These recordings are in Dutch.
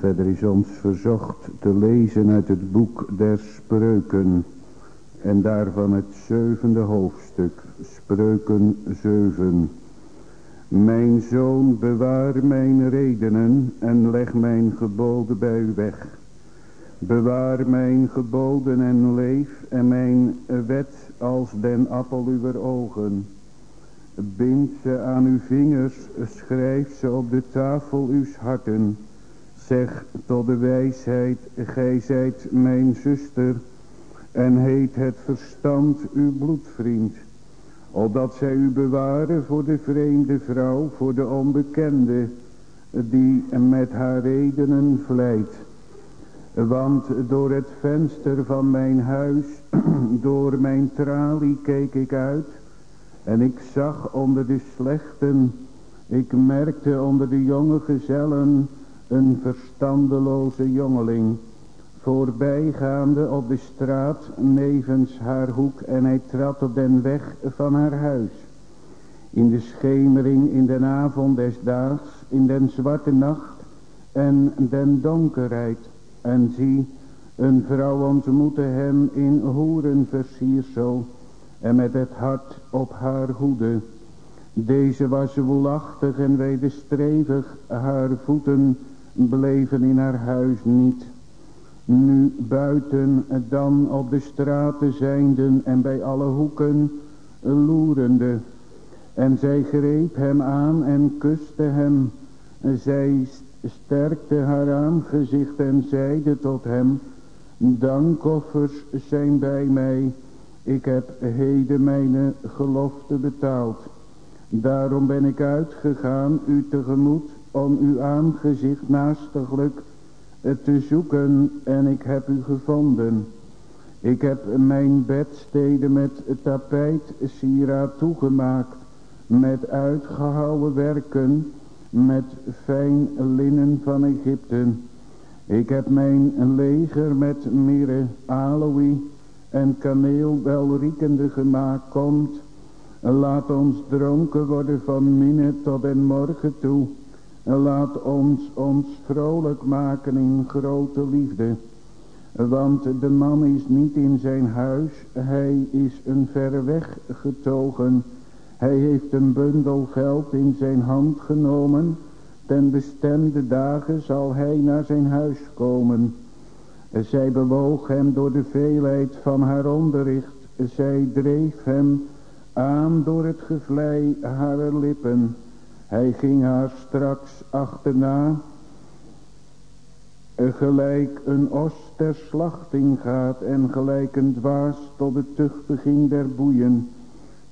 Verder is ons verzocht te lezen uit het boek der spreuken. En daarvan het zevende hoofdstuk. Spreuken 7. Mijn zoon bewaar mijn redenen en leg mijn geboden bij u weg. Bewaar mijn geboden en leef en mijn wet als den appel uw ogen. Bind ze aan uw vingers, schrijf ze op de tafel uw harten. Zeg tot de wijsheid, gij zijt mijn zuster en heet het verstand uw bloedvriend. Opdat zij u bewaren voor de vreemde vrouw, voor de onbekende, die met haar redenen vlijt. Want door het venster van mijn huis, door mijn tralie keek ik uit. En ik zag onder de slechten, ik merkte onder de jonge gezellen een verstandeloze jongeling. Voorbijgaande op de straat nevens haar hoek en hij trad op den weg van haar huis. In de schemering, in den avond des daags, in den zwarte nacht en den donkerheid en zie, een vrouw ontmoette hem in hoerenversiersel en met het hart op haar hoede. Deze was woelachtig en wederstrevig, haar voeten bleven in haar huis niet. Nu buiten, dan op de straten zijnden en bij alle hoeken loerende. En zij greep hem aan en kuste hem. Zij sterkte haar aangezicht en zeide tot hem, dankoffers zijn bij mij, ik heb heden mijn gelofte betaald. Daarom ben ik uitgegaan u tegemoet om uw aangezicht naastiglijk te zoeken en ik heb u gevonden. Ik heb mijn bedsteden met tapijt sieraad toegemaakt, met uitgehouwen werken met fijn linnen van Egypte. Ik heb mijn leger met mirre, aloe en kaneel welriekende gemaakt. Komt, laat ons dronken worden van minne tot en morgen toe. Laat ons ons vrolijk maken in grote liefde. Want de man is niet in zijn huis, hij is een verre weg getogen hij heeft een bundel geld in zijn hand genomen. Ten bestemde dagen zal hij naar zijn huis komen. Zij bewoog hem door de veelheid van haar onderricht. Zij dreef hem aan door het gevlei haar lippen. Hij ging haar straks achterna. Gelijk een os ter slachting gaat en gelijk een dwaas tot de tuchtiging der boeien.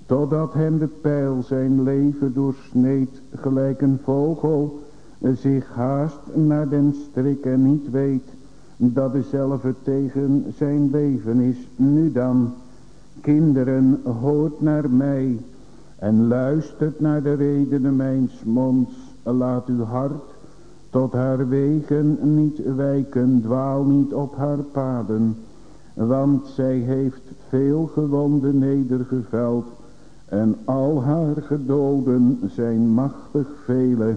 Totdat hem de pijl zijn leven doorsneed, gelijk een vogel zich haast naar den strik en niet weet dat dezelfde tegen zijn leven is. Nu dan, kinderen, hoort naar mij en luistert naar de redenen mijns monds. Laat uw hart tot haar wegen niet wijken, dwaal niet op haar paden, want zij heeft veel gewonden nedergeveld en al haar gedoden zijn machtig vele.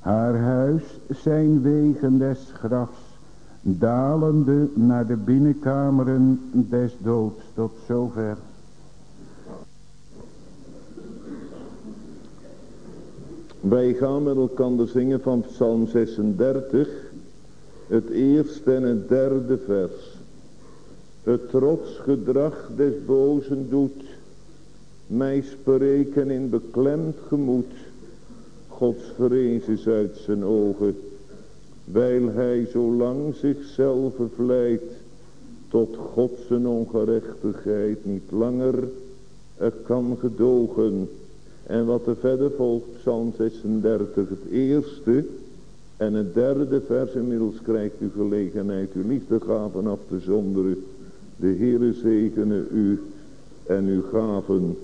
Haar huis zijn wegen des grafs, dalende naar de binnenkameren des doods. Tot zover. Wij gaan met elkaar zingen van Psalm 36, het eerste en het derde vers. Het trotsgedrag des bozen doet mij spreken in beklemd gemoed. Gods vrees is uit zijn ogen, wijl hij zo lang zichzelf vlijt, tot God zijn ongerechtigheid niet langer kan gedogen. En wat er verder volgt, Psalm 36, het eerste en het derde vers, inmiddels krijgt u gelegenheid uw liefdegaven af te zonderen. De Heere zegene u en uw gaven.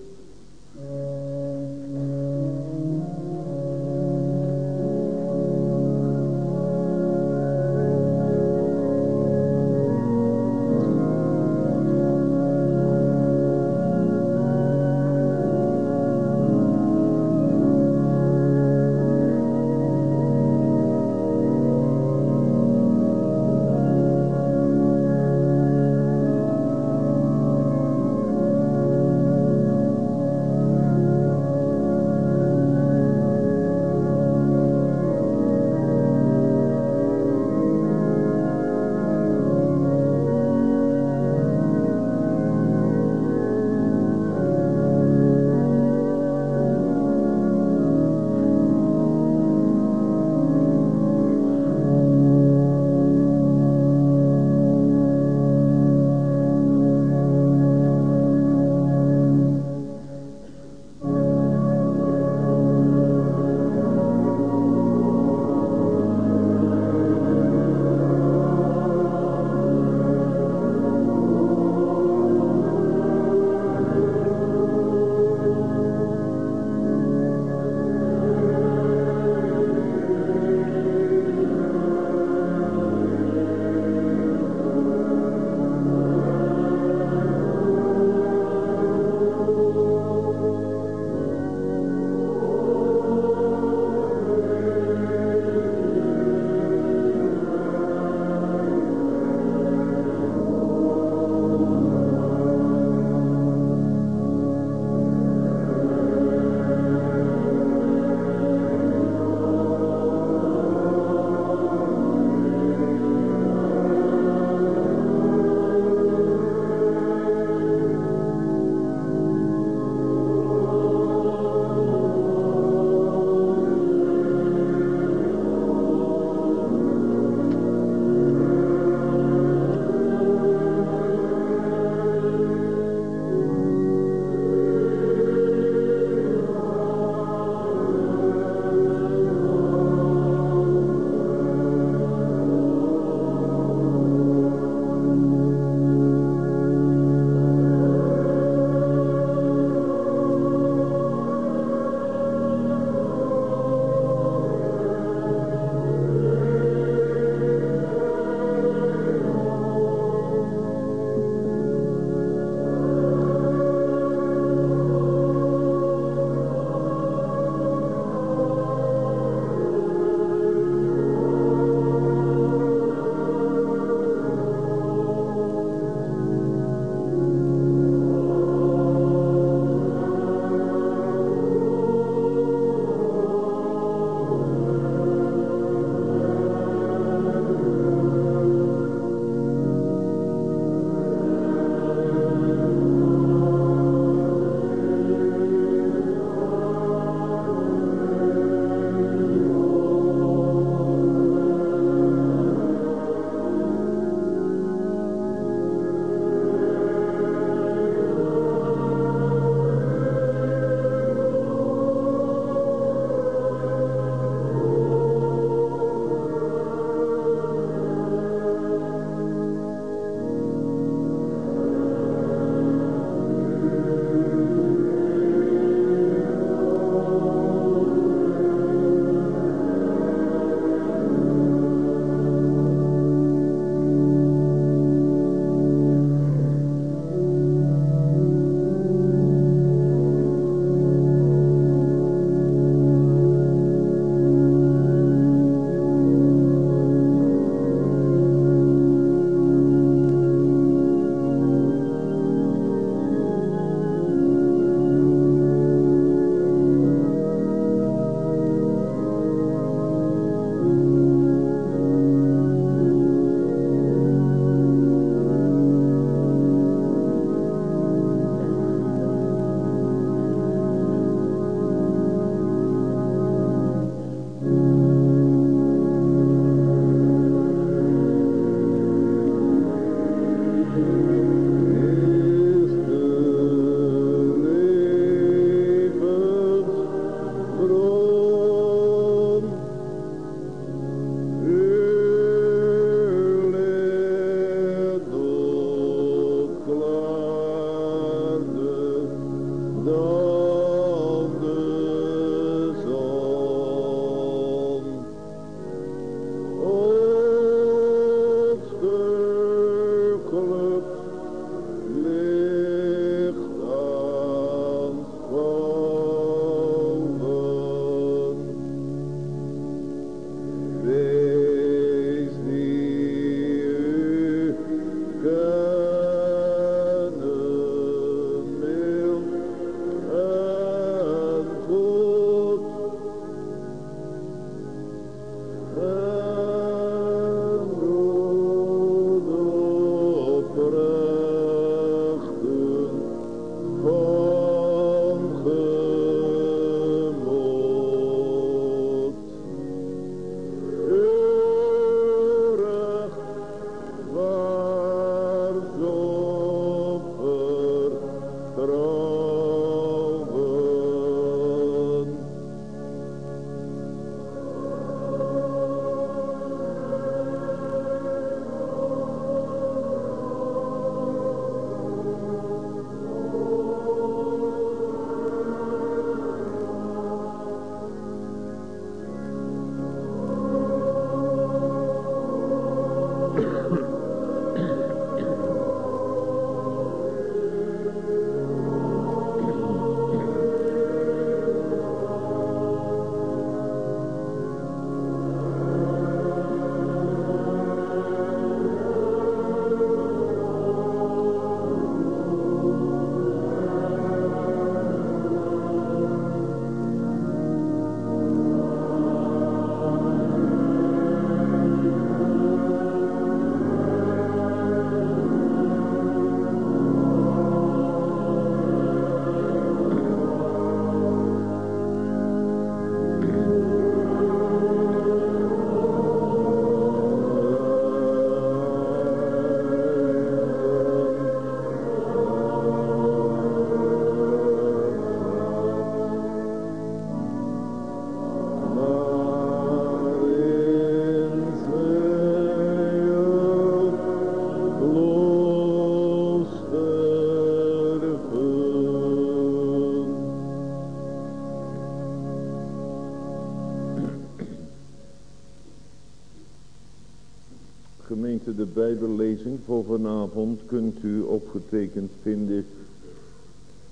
Voor vanavond kunt u opgetekend vinden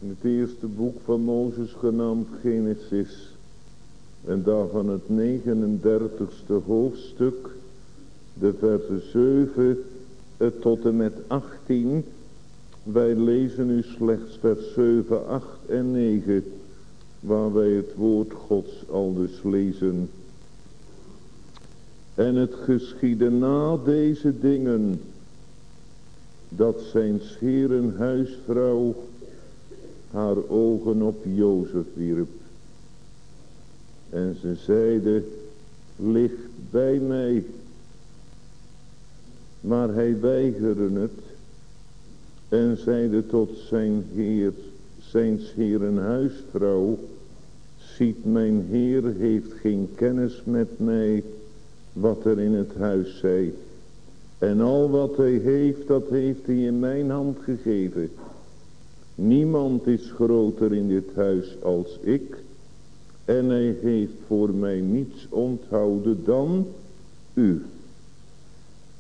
in het eerste boek van Mozes genaamd Genesis. En daarvan het 39ste hoofdstuk, de versen 7 tot en met 18. Wij lezen nu slechts vers 7, 8 en 9, waar wij het woord Gods al dus lezen. En het geschiedde na deze dingen, dat zijn scheren huisvrouw haar ogen op Jozef wierp. En ze zeide, ligt bij mij. Maar hij weigerde het en zeide tot zijn heer, zijn heren huisvrouw, ziet mijn heer heeft geen kennis met mij, wat er in het huis zij. En al wat hij heeft, dat heeft hij in mijn hand gegeven. Niemand is groter in dit huis als ik. En hij heeft voor mij niets onthouden dan u.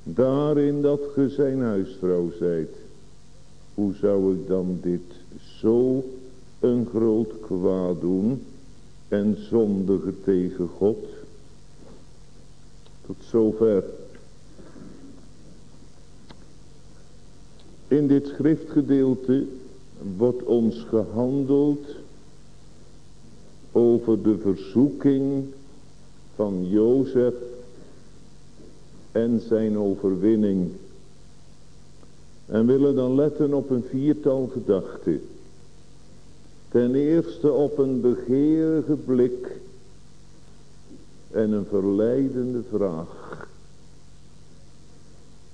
Daarin dat ge zijn huisvrouw zijt. Hoe zou ik dan dit zo een groot kwaad doen en zondigen tegen God? Tot zover. In dit schriftgedeelte wordt ons gehandeld over de verzoeking van Jozef en zijn overwinning. En willen dan letten op een viertal gedachten. Ten eerste op een begeerige blik en een verleidende vraag.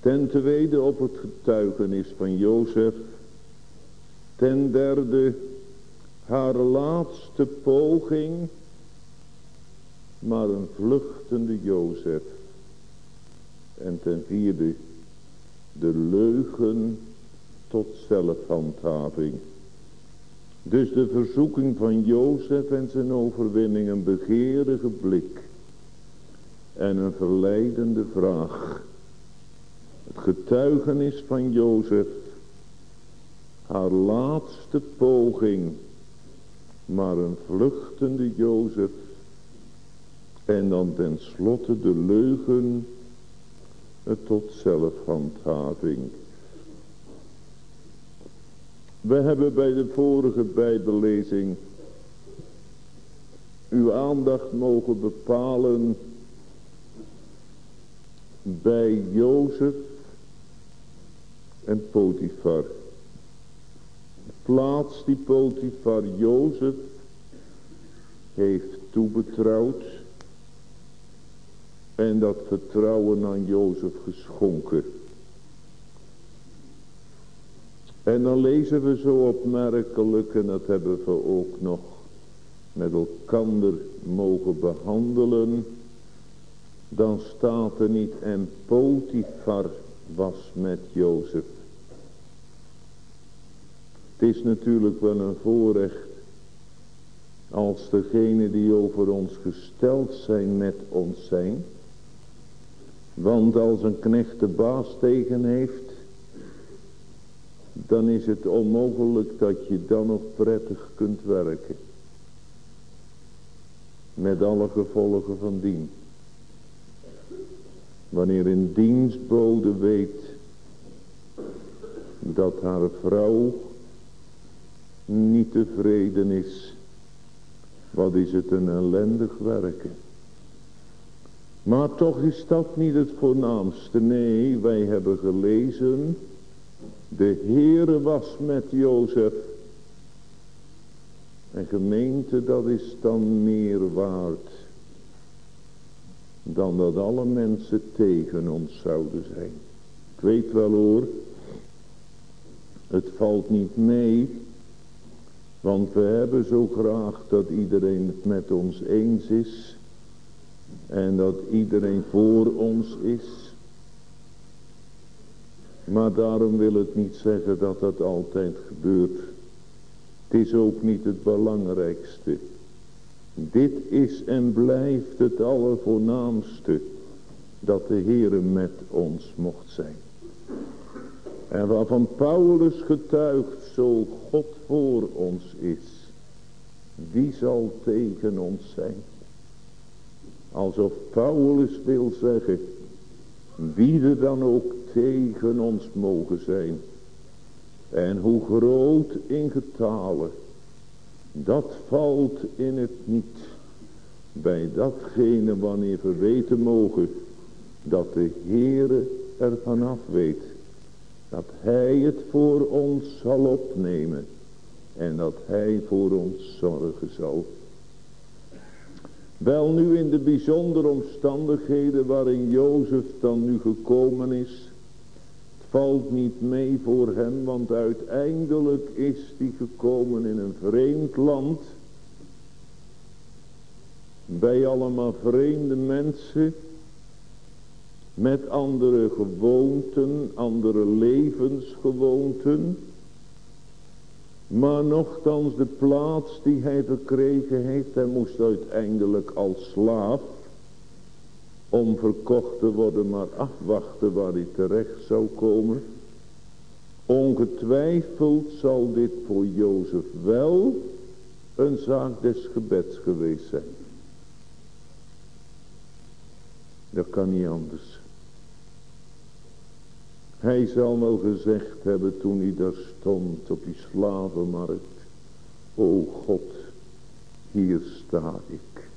Ten tweede op het getuigenis van Jozef Ten derde haar laatste poging, maar een vluchtende Jozef. En ten vierde de leugen tot zelfhandhaving. Dus de verzoeking van Jozef en zijn overwinning, een begeerige blik en een verleidende vraag. Het getuigenis van Jozef. Haar laatste poging, maar een vluchtende Jozef. En dan tenslotte de leugen. Tot zelfhandhaving. We hebben bij de vorige bijbellezing. Uw aandacht mogen bepalen. Bij Jozef en Potifar plaats die Potifar Jozef heeft toebetrouwd en dat vertrouwen aan Jozef geschonken. En dan lezen we zo opmerkelijk, en dat hebben we ook nog met elkander mogen behandelen. Dan staat er niet, en Potifar was met Jozef. Het is natuurlijk wel een voorrecht als degenen die over ons gesteld zijn met ons zijn. Want als een knecht de baas tegen heeft, dan is het onmogelijk dat je dan nog prettig kunt werken. Met alle gevolgen van dien. Wanneer een dienstbode weet dat haar vrouw niet tevreden is. Wat is het een ellendig werken. Maar toch is dat niet het voornaamste. Nee, wij hebben gelezen. De Heere was met Jozef. En gemeente, dat is dan meer waard. Dan dat alle mensen tegen ons zouden zijn. Ik weet wel hoor. Het valt niet mee want we hebben zo graag dat iedereen het met ons eens is. En dat iedereen voor ons is. Maar daarom wil het niet zeggen dat dat altijd gebeurt. Het is ook niet het belangrijkste. Dit is en blijft het allervoornaamste. dat de Heere met ons mocht zijn. En waarvan Paulus getuigt, zo God voor ons is, wie zal tegen ons zijn? Alsof Paulus wil zeggen, wie er dan ook tegen ons mogen zijn. En hoe groot in getalen, dat valt in het niet bij datgene wanneer we weten mogen dat de Heere er vanaf weet. Dat Hij het voor ons zal opnemen. En dat Hij voor ons zorgen zal. Wel nu in de bijzondere omstandigheden waarin Jozef dan nu gekomen is. Het valt niet mee voor hem, want uiteindelijk is hij gekomen in een vreemd land. Bij allemaal vreemde mensen. Met andere gewoonten, andere levensgewoonten. Maar nochtans de plaats die hij verkregen heeft, hij moest uiteindelijk als slaaf om verkocht te worden, maar afwachten waar hij terecht zou komen. Ongetwijfeld zal dit voor Jozef wel een zaak des gebeds geweest zijn. Dat kan niet anders. Hij zal wel gezegd hebben toen hij daar stond op die slavenmarkt. O God, hier sta ik.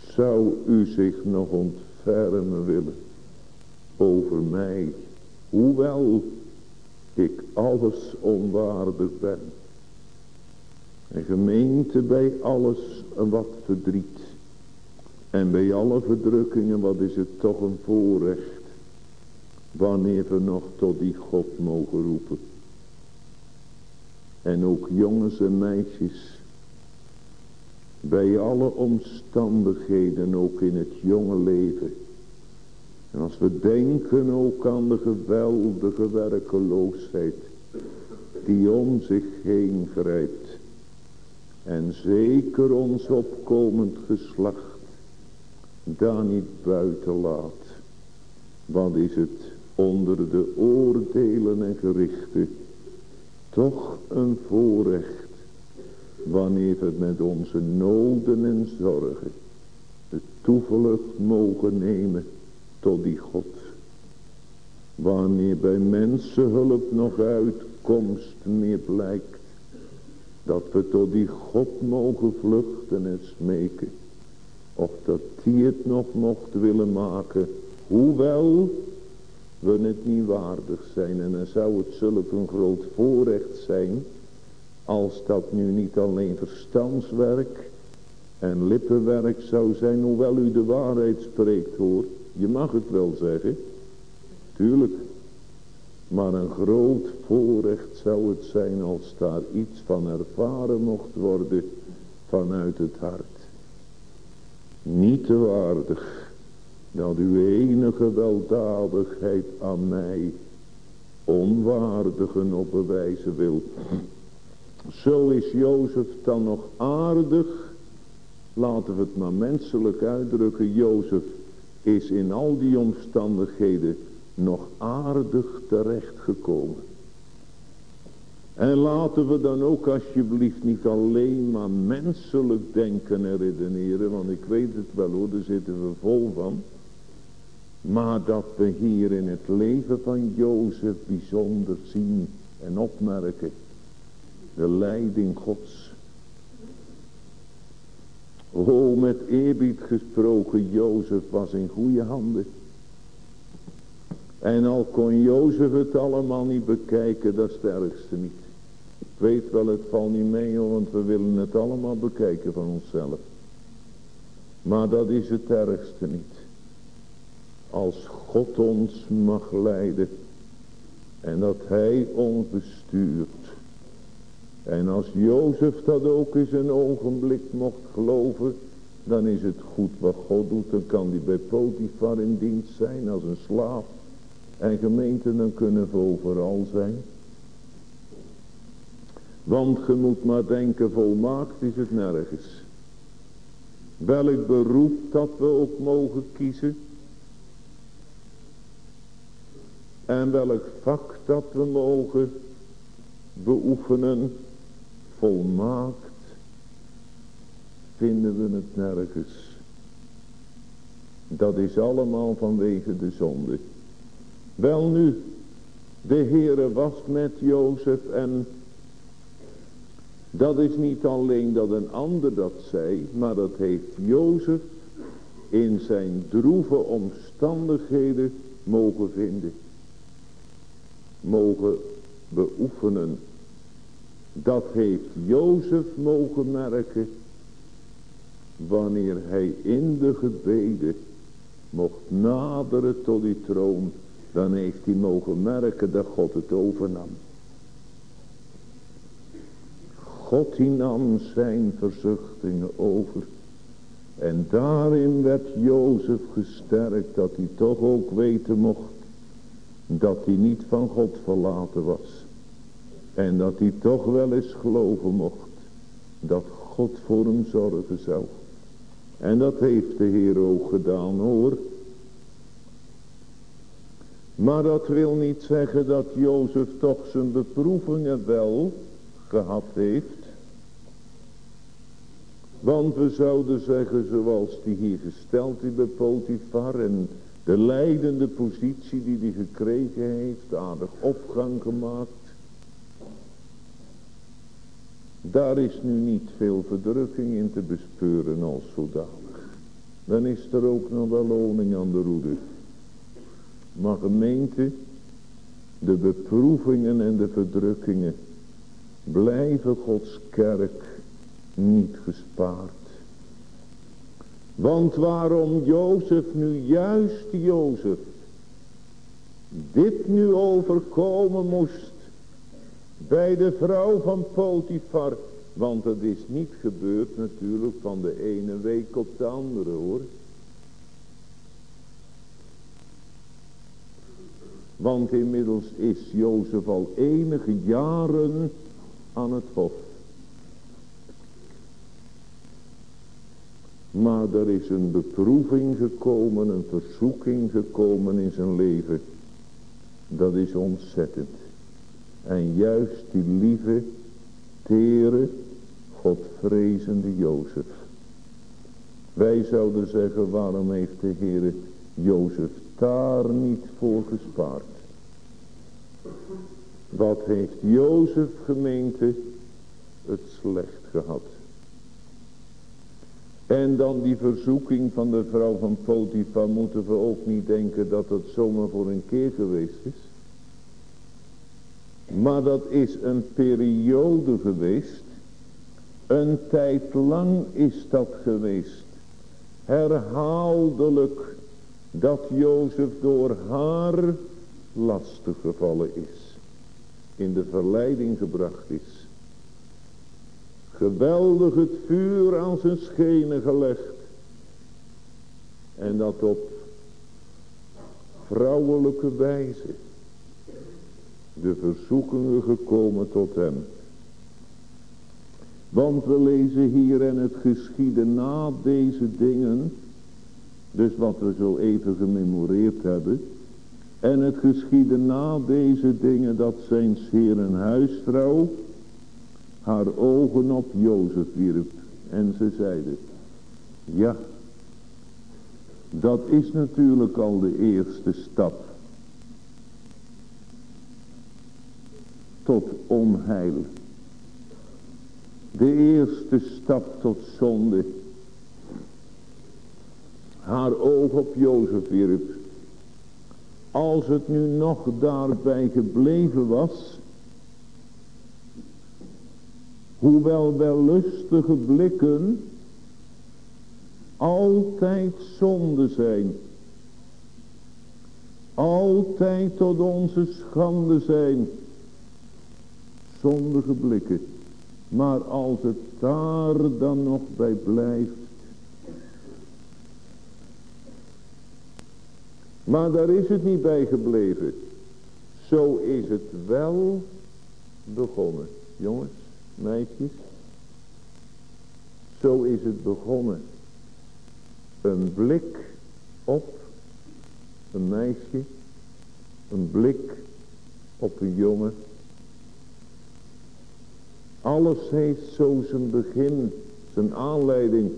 Zou u zich nog ontfermen willen over mij, hoewel ik alles onwaardig ben. En gemeente bij alles een wat verdriet. En bij alle verdrukkingen, wat is het toch een voorrecht wanneer we nog tot die God mogen roepen. En ook jongens en meisjes, bij alle omstandigheden, ook in het jonge leven. En als we denken ook aan de geweldige werkeloosheid die om zich heen grijpt. En zeker ons opkomend geslacht daar niet buiten laat. Wat is het onder de oordelen en gerichten toch een voorrecht wanneer we met onze noden en zorgen de toevlucht mogen nemen tot die God. Wanneer bij mensenhulp nog uitkomst meer blijkt, dat we tot die God mogen vluchten en smeken. Of dat die het nog mocht willen maken, hoewel we het niet waardig zijn. En dan zou het zulk een groot voorrecht zijn, als dat nu niet alleen verstandswerk en lippenwerk zou zijn, hoewel u de waarheid spreekt hoor. Je mag het wel zeggen, tuurlijk. Maar een groot voorrecht zou het zijn als daar iets van ervaren mocht worden vanuit het hart. Niet te waardig dat uw enige weldadigheid aan mij onwaardigen op bewijzen wil. Zo is Jozef dan nog aardig. Laten we het maar menselijk uitdrukken. Jozef is in al die omstandigheden nog aardig terechtgekomen. En laten we dan ook alsjeblieft niet alleen maar menselijk denken en redeneren. Want ik weet het wel hoor, daar zitten we vol van. Maar dat we hier in het leven van Jozef bijzonder zien en opmerken. De leiding Gods. O, met eerbied gesproken, Jozef was in goede handen. En al kon Jozef het allemaal niet bekijken, dat is het ergste niet. Ik weet wel, het valt niet mee, want we willen het allemaal bekijken van onszelf. Maar dat is het ergste niet als God ons mag leiden en dat hij ons bestuurt. En als Jozef dat ook eens een ogenblik mocht geloven, dan is het goed wat God doet. Dan kan hij bij Potifar in dienst zijn als een slaaf. En gemeenten dan kunnen we overal zijn. Want je moet maar denken, volmaakt is het nergens. welk beroep dat we ook mogen kiezen. En welk vak dat we mogen beoefenen, volmaakt, vinden we het nergens. Dat is allemaal vanwege de zonde. Wel nu, de Heere was met Jozef en dat is niet alleen dat een ander dat zei, maar dat heeft Jozef in zijn droeve omstandigheden mogen vinden. Mogen beoefenen. Dat heeft Jozef mogen merken wanneer hij in de gebeden mocht naderen tot die troon. Dan heeft hij mogen merken dat God het overnam. God die nam zijn verzuchtingen over. En daarin werd Jozef gesterkt dat hij toch ook weten mocht dat hij niet van God verlaten was. En dat hij toch wel eens geloven mocht dat God voor hem zorgen zou. En dat heeft de Heer ook gedaan hoor. Maar dat wil niet zeggen dat Jozef toch zijn beproevingen wel gehad heeft. Want we zouden zeggen zoals die hier gesteld is bij Potifar en de leidende positie die hij gekregen heeft, aardig opgang gemaakt. Daar is nu niet veel verdrukking in te bespeuren als zodanig. Dan is er ook nog beloning aan de roede. Maar gemeente, de beproevingen en de verdrukkingen blijven Gods kerk niet gespaard. Want waarom Jozef nu juist Jozef dit nu overkomen moest bij de vrouw van Potifar. Want het is niet gebeurd natuurlijk van de ene week op de andere hoor. Want inmiddels is Jozef al enige jaren aan het hof. Maar er is een beproeving gekomen, een verzoeking gekomen in zijn leven. Dat is ontzettend. En juist die lieve, tere, godvrezende Jozef. Wij zouden zeggen, waarom heeft de Heer Jozef daar niet voor gespaard? Wat heeft Jozef gemeente het slecht gehad? En dan die verzoeking van de vrouw van Potifar moeten we ook niet denken dat het zomaar voor een keer geweest is. Maar dat is een periode geweest. Een tijd lang is dat geweest. Herhaaldelijk dat Jozef door haar lastig gevallen is. In de verleiding gebracht is geweldig het vuur aan zijn schenen gelegd. En dat op vrouwelijke wijze. De verzoekingen gekomen tot hem. Want we lezen hier en het geschieden na deze dingen. Dus wat we zo even gememoreerd hebben. En het geschieden na deze dingen dat zijn zeer een huisvrouw haar ogen op Jozef wierp. En ze zeiden, ja, dat is natuurlijk al de eerste stap. Tot onheil. De eerste stap tot zonde. Haar oog op Jozef wierp. Als het nu nog daarbij gebleven was hoewel wel lustige blikken altijd zonde zijn. Altijd tot onze schande zijn. Zondige blikken. Maar als het daar dan nog bij blijft. Maar daar is het niet bij gebleven. Zo is het wel begonnen. Jongens meisjes. Zo is het begonnen. een blik op een meisje, een blik op een jongen. Alles heeft zo zijn begin, zijn aanleiding.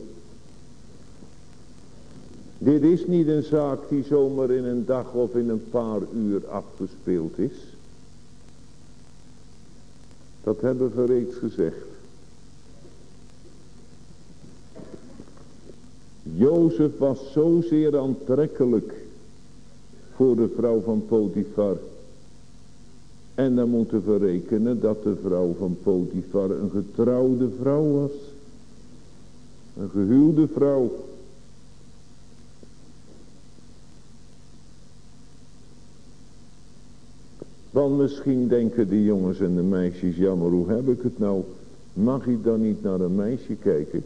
Dit is niet een zaak die zomaar in een dag of in een paar uur afgespeeld is. Dat hebben we reeds gezegd. Jozef was zozeer aantrekkelijk voor de vrouw van Potifar. En dan moeten we rekenen dat de vrouw van Potifar een getrouwde vrouw was. Een gehuwde vrouw. Want misschien denken de jongens en de meisjes, jammer hoe heb ik het nou? Mag ik dan niet naar een meisje kijken?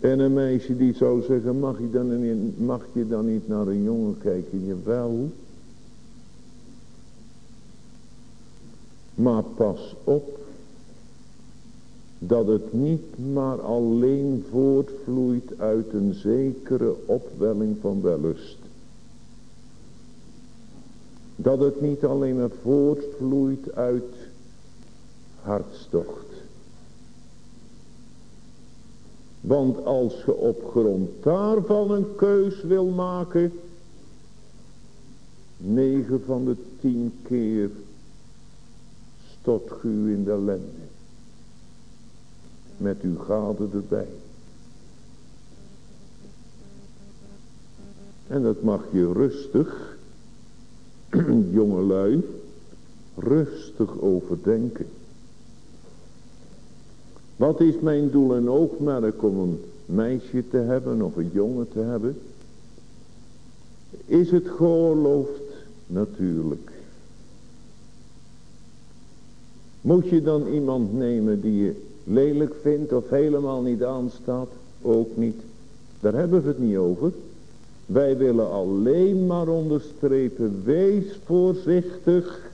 En een meisje die zou zeggen, mag je dan, mag je dan niet naar een jongen kijken? Jawel. Maar pas op. Dat het niet maar alleen voortvloeit uit een zekere opwelling van wellust. Dat het niet alleen maar voortvloeit uit hartstocht. Want als je op grond daarvan een keus wil maken. Negen van de tien keer stot u in de ellende. Met uw gade erbij. En dat mag je rustig, jongelui, rustig overdenken. Wat is mijn doel en oogmerk om een meisje te hebben of een jongen te hebben? Is het geoorloofd? Natuurlijk. Moet je dan iemand nemen die je lelijk vindt of helemaal niet aanstaat? Ook niet. Daar hebben we het niet over. Wij willen alleen maar onderstrepen, wees voorzichtig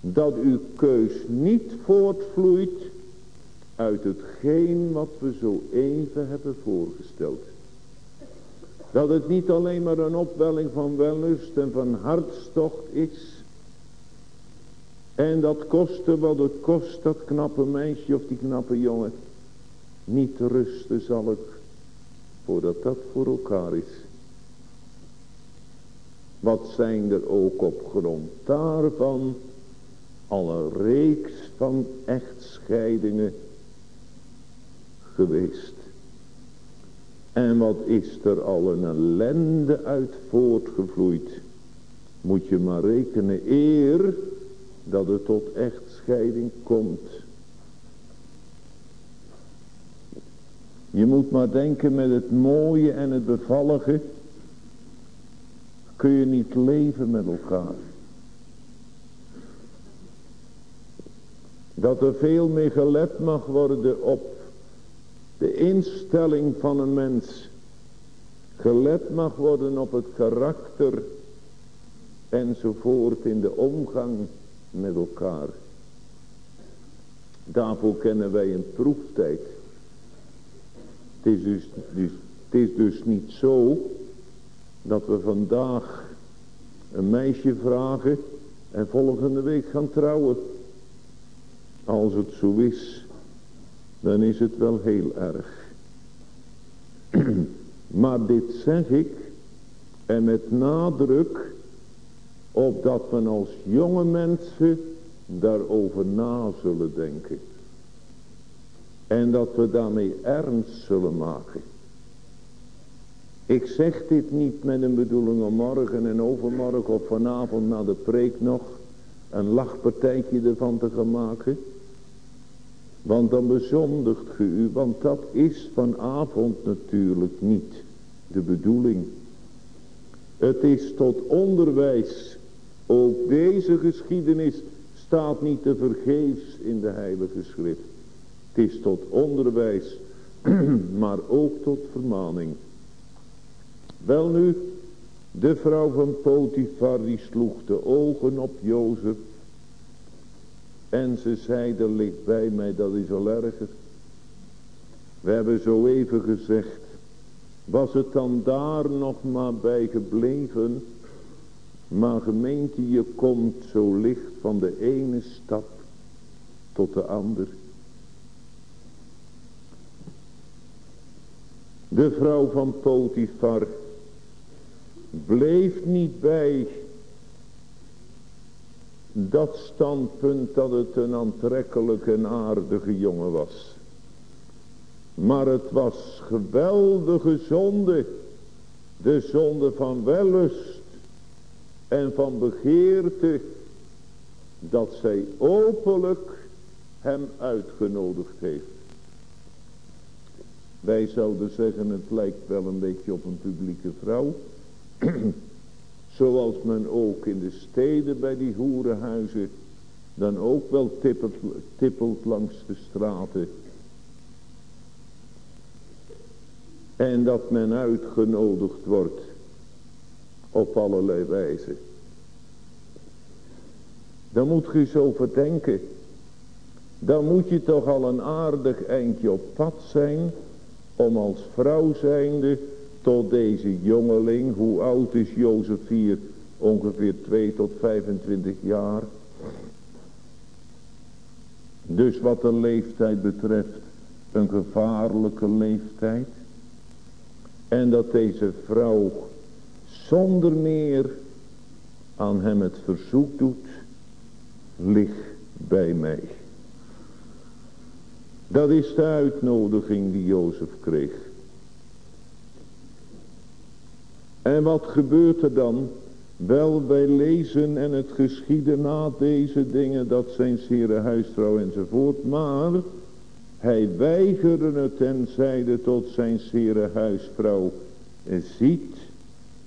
dat uw keus niet voortvloeit uit hetgeen wat we zo even hebben voorgesteld. Dat het niet alleen maar een opwelling van wellust en van hartstocht is. En dat kostte wat het kost, dat knappe meisje of die knappe jongen. Niet rusten zal ik, voordat dat voor elkaar is. Wat zijn er ook op grond daarvan alle reeks van echtscheidingen geweest. En wat is er al een ellende uit voortgevloeid. Moet je maar rekenen eer dat het tot echtscheiding komt. Je moet maar denken met het mooie en het bevallige. Kun je niet leven met elkaar. Dat er veel meer gelet mag worden op de instelling van een mens gelet mag worden op het karakter enzovoort in de omgang met elkaar. Daarvoor kennen wij een proeftijd. Het is dus, dus, dus niet zo dat we vandaag een meisje vragen en volgende week gaan trouwen. Als het zo is, dan is het wel heel erg. maar dit zeg ik, en met nadruk, opdat we als jonge mensen daarover na zullen denken. En dat we daarmee ernst zullen maken. Ik zeg dit niet met een bedoeling om morgen en overmorgen of vanavond na de preek nog een lachpartijtje ervan te gaan maken. Want dan bezondigt ge u, want dat is vanavond natuurlijk niet de bedoeling. Het is tot onderwijs. Ook deze geschiedenis staat niet te vergeefs in de heilige schrift. Het is tot onderwijs, maar ook tot vermaning. Wel nu, de vrouw van Potifar die sloeg de ogen op Jozef en ze zeiden, ligt bij mij, dat is al erger. We hebben zo even gezegd, Was het dan daar nog maar bij gebleven. Maar gemeente je komt zo licht van de ene stap tot de andere. De vrouw van Potifar bleef niet bij dat standpunt dat het een aantrekkelijke en aardige jongen was. Maar het was geweldige zonde. De zonde van wellust en van begeerte. Dat zij openlijk hem uitgenodigd heeft. Wij zouden zeggen het lijkt wel een beetje op een publieke vrouw. Zoals men ook in de steden bij die hoerenhuizen dan ook wel tippelt, tippelt langs de straten. En dat men uitgenodigd wordt op allerlei wijze. Dan moet je eens over denken. Dan moet je toch al een aardig eindje op pad zijn om als vrouw zijnde tot deze jongeling, hoe oud is Jozef hier? Ongeveer 2 tot 25 jaar. Dus wat de leeftijd betreft, een gevaarlijke leeftijd. En dat deze vrouw zonder meer aan hem het verzoek doet, lig bij mij. Dat is de uitnodiging die Jozef kreeg. En wat gebeurt er dan? Wel, wij lezen en het geschieden na deze dingen, dat zijn zere huisvrouw enzovoort. Maar hij weigerde het en zeide tot zijn zere huisvrouw, ziet,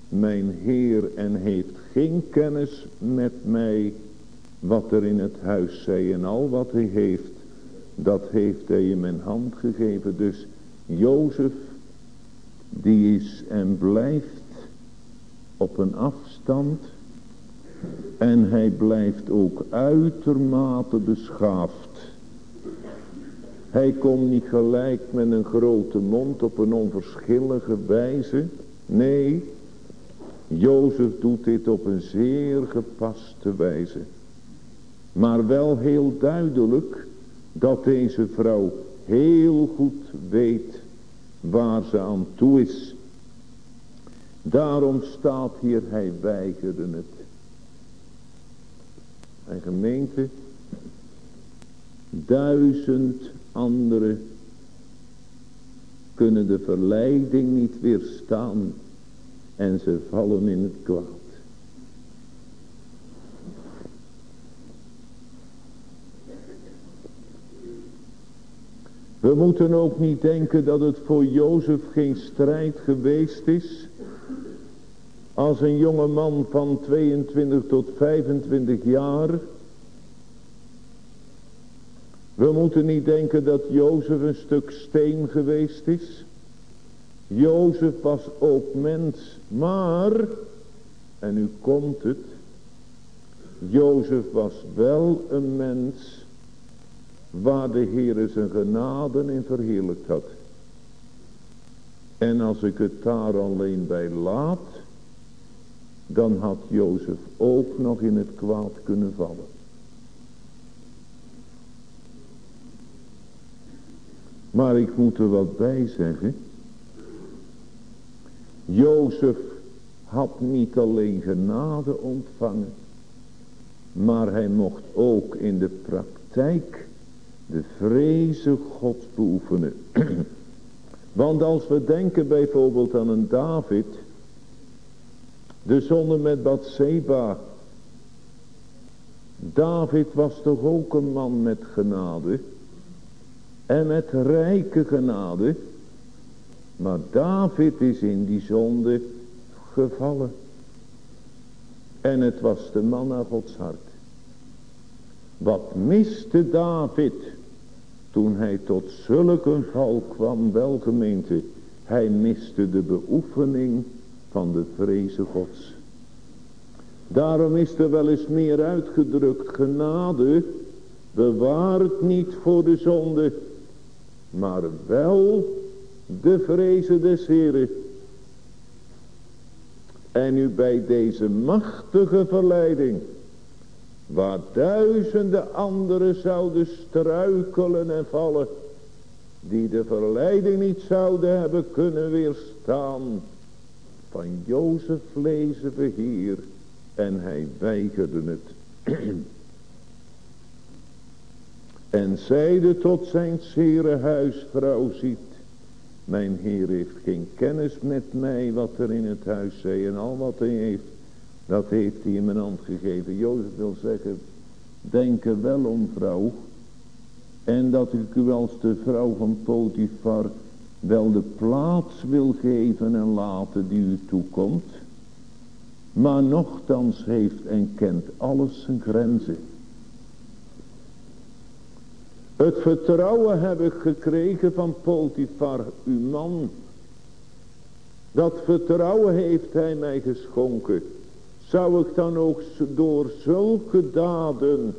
mijn Heer en heeft geen kennis met mij wat er in het huis zij en al wat hij heeft, dat heeft hij in mijn hand gegeven. Dus Jozef, die is en blijft op een afstand. En hij blijft ook uitermate beschaafd. Hij komt niet gelijk met een grote mond op een onverschillige wijze. Nee, Jozef doet dit op een zeer gepaste wijze. Maar wel heel duidelijk dat deze vrouw heel goed weet waar ze aan toe is. Daarom staat hier, hij weigerde het. En gemeente, duizend anderen kunnen de verleiding niet weerstaan en ze vallen in het kwaad. We moeten ook niet denken dat het voor Jozef geen strijd geweest is als een jonge man van 22 tot 25 jaar. We moeten niet denken dat Jozef een stuk steen geweest is. Jozef was ook mens, maar, en nu komt het, Jozef was wel een mens waar de Heer zijn genade in verheerlijkt had. En als ik het daar alleen bij laat, dan had Jozef ook nog in het kwaad kunnen vallen. Maar ik moet er wat bij zeggen. Jozef had niet alleen genade ontvangen. Maar hij mocht ook in de praktijk de vreze God beoefenen. Want als we denken bijvoorbeeld aan een David de zonde met Bathseba. David was toch ook een man met genade. En met rijke genade. Maar David is in die zonde gevallen. En het was de man naar Gods hart. Wat miste David toen hij tot zulke val kwam, wel gemeente. Hij miste de beoefening van de vreze gods. Daarom is er wel eens meer uitgedrukt, genade bewaart niet voor de zonde, maar wel de vreze des Heren. En nu bij deze machtige verleiding. Waar duizenden anderen zouden struikelen en vallen. Die de verleiding niet zouden hebben kunnen weerstaan. Van Jozef lezen we hier. En hij weigerde het. en zeide tot zijn zere huisvrouw ziet. Mijn Heer heeft geen kennis met mij wat er in het huis zei. En al wat hij heeft, dat heeft hij in mijn hand gegeven. Jozef wil zeggen, denk er wel om vrouw. En dat ik u als de vrouw van Potifar wel de plaats wil geven en laten die u toekomt. Maar nochtans heeft en kent alles zijn grenzen. Het vertrouwen heb ik gekregen van Potifar, uw man. Dat vertrouwen heeft hij mij geschonken. Zou ik dan ook door zulke daden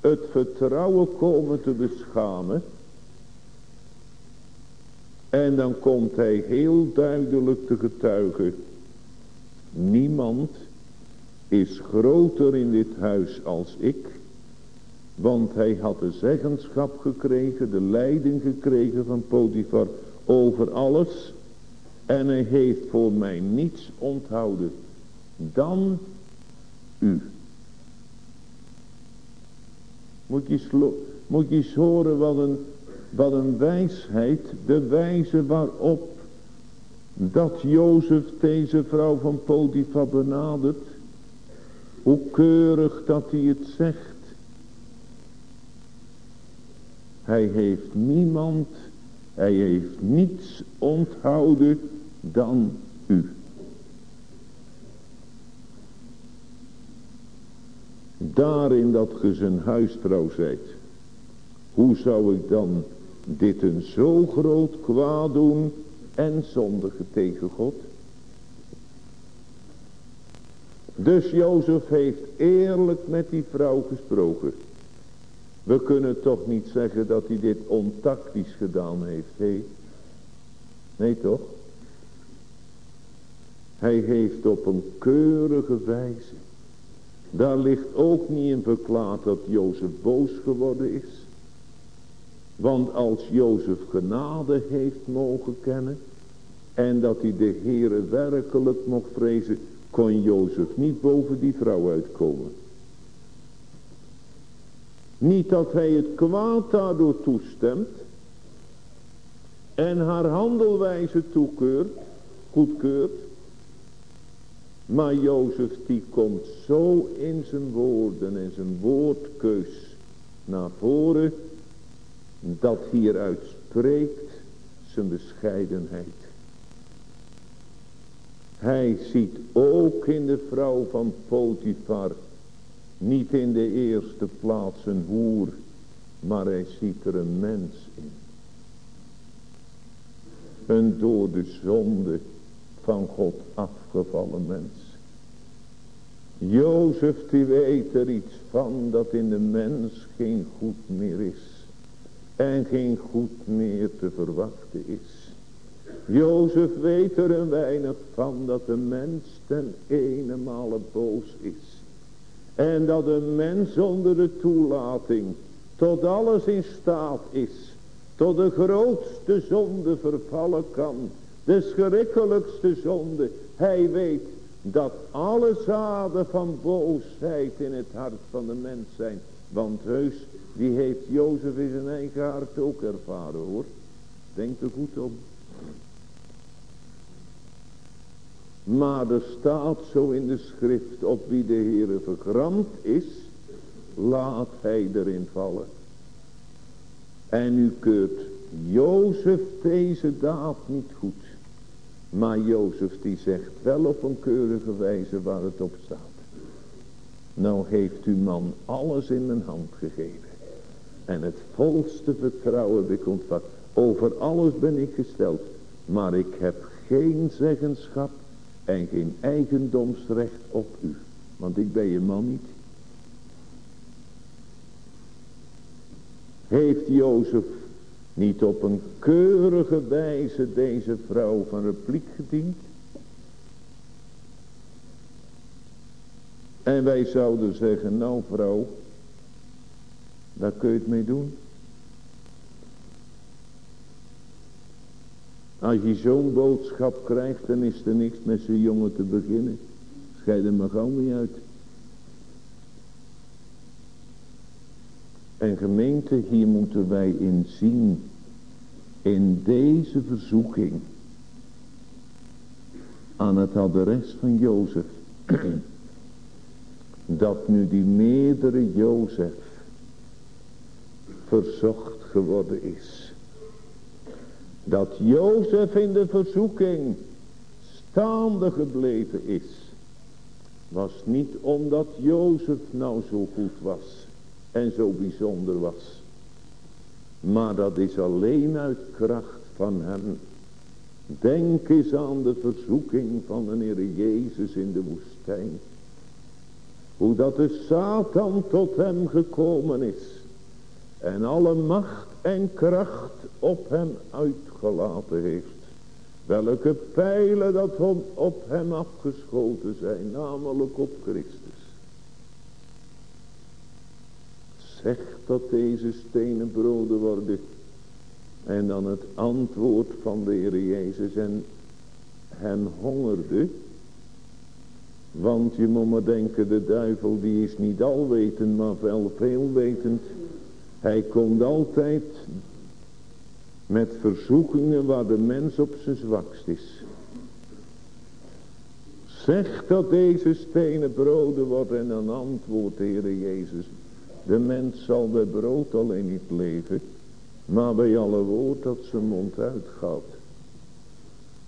het vertrouwen komen te beschamen? En dan komt hij heel duidelijk te getuigen. Niemand is groter in dit huis als ik. Want hij had de zeggenschap gekregen, de leiding gekregen van Potifar over alles. En hij heeft voor mij niets onthouden dan u. Moet je, moet je eens horen wat een, een wijsheid, de wijze waarop dat Jozef deze vrouw van Potifar benadert. Hoe keurig dat hij het zegt. Hij heeft niemand, hij heeft niets onthouden dan u. Daarin dat ge zijn huisvrouw zijt. Hoe zou ik dan dit een zo groot kwaad doen en zondige tegen God? Dus Jozef heeft eerlijk met die vrouw gesproken. We kunnen toch niet zeggen dat hij dit ontactisch gedaan heeft. Hé? Nee toch? Hij heeft op een keurige wijze. Daar ligt ook niet in verklaard dat Jozef boos geworden is. Want als Jozef genade heeft mogen kennen. En dat hij de Heere werkelijk mocht vrezen. Kon Jozef niet boven die vrouw uitkomen. Niet dat hij het kwaad daardoor toestemt. En haar handelwijze toekeurt, goedkeurt. Maar Jozef die komt zo in zijn woorden en zijn woordkeus naar voren. Dat hieruit spreekt zijn bescheidenheid. Hij ziet ook in de vrouw van Potifar niet in de eerste plaats een hoer, maar hij ziet er een mens in. Een door de zonde van God afgevallen mens. Jozef die weet er iets van dat in de mens geen goed meer is. En geen goed meer te verwachten is. Jozef weet er een weinig van dat de mens ten ene boos is. En dat een mens onder de toelating tot alles in staat is. Tot de grootste zonde vervallen kan. De schrikkelijkste zonde. Hij weet dat alle zaden van boosheid in het hart van de mens zijn. Want heus, die heeft Jozef in zijn eigen hart ook ervaren hoor. Denk er goed om. Maar er staat zo in de schrift, op wie de Heere vergramd is, laat hij erin vallen. En u keurt Jozef deze daad niet goed. Maar Jozef die zegt wel op een keurige wijze waar het op staat. Nou heeft uw man alles in mijn hand gegeven. En het volste vertrouwen heb ik ontvangen. Over alles ben ik gesteld. Maar ik heb geen zeggenschap en geen eigendomsrecht op u. Want ik ben je man niet. Heeft Jozef niet op een keurige wijze deze vrouw van repliek gediend? En wij zouden zeggen, nou vrouw, daar kun je het mee doen. Als je zo'n boodschap krijgt, dan is er niks met zo'n jongen te beginnen. Scheid er maar gauw uit. En gemeente, hier moeten wij in zien, in deze verzoeking, aan het adres van Jozef, dat nu die meerdere Jozef verzocht geworden is. Dat Jozef in de verzoeking staande gebleven is. Was niet omdat Jozef nou zo goed was en zo bijzonder was. Maar dat is alleen uit kracht van hem. Denk eens aan de verzoeking van de Heer Jezus in de woestijn. Hoe dat de Satan tot hem gekomen is. En alle macht en kracht op hem uitgelaten heeft. Welke pijlen dat op hem afgeschoten zijn. Namelijk op Christus. Zegt dat deze stenen broden worden. En dan het antwoord van de Heer Jezus. En hem hongerde. Want je moet maar denken, de duivel die is niet alwetend, maar wel veelwetend. Hij komt altijd met verzoekingen waar de mens op zijn zwakst is. Zeg dat deze stenen broden worden en dan antwoordt de Heer Jezus. De mens zal bij brood alleen niet leven, maar bij alle woord dat zijn mond uitgaat.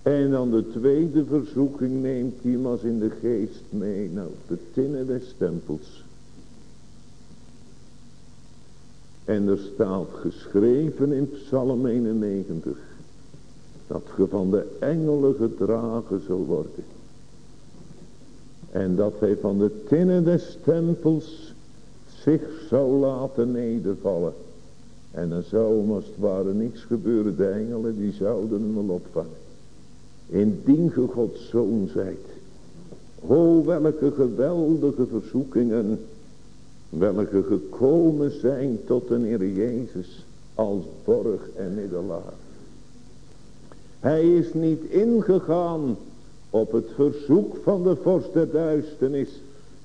En dan de tweede verzoeking neemt hij maar in de geest mee. Nou, de tinnen des tempels. En er staat geschreven in Psalm 91. Dat ge van de engelen gedragen zal worden. En dat hij van de tinnen des tempels zich zou laten nedervallen. En dan zou als het ware niks gebeuren. De engelen die zouden hem wel opvangen. Indien ge Gods zoon zijt. O welke geweldige verzoekingen. Welke gekomen zijn tot een Heer Jezus. Als borg en middelaar. Hij is niet ingegaan op het verzoek van de vorst der duisternis.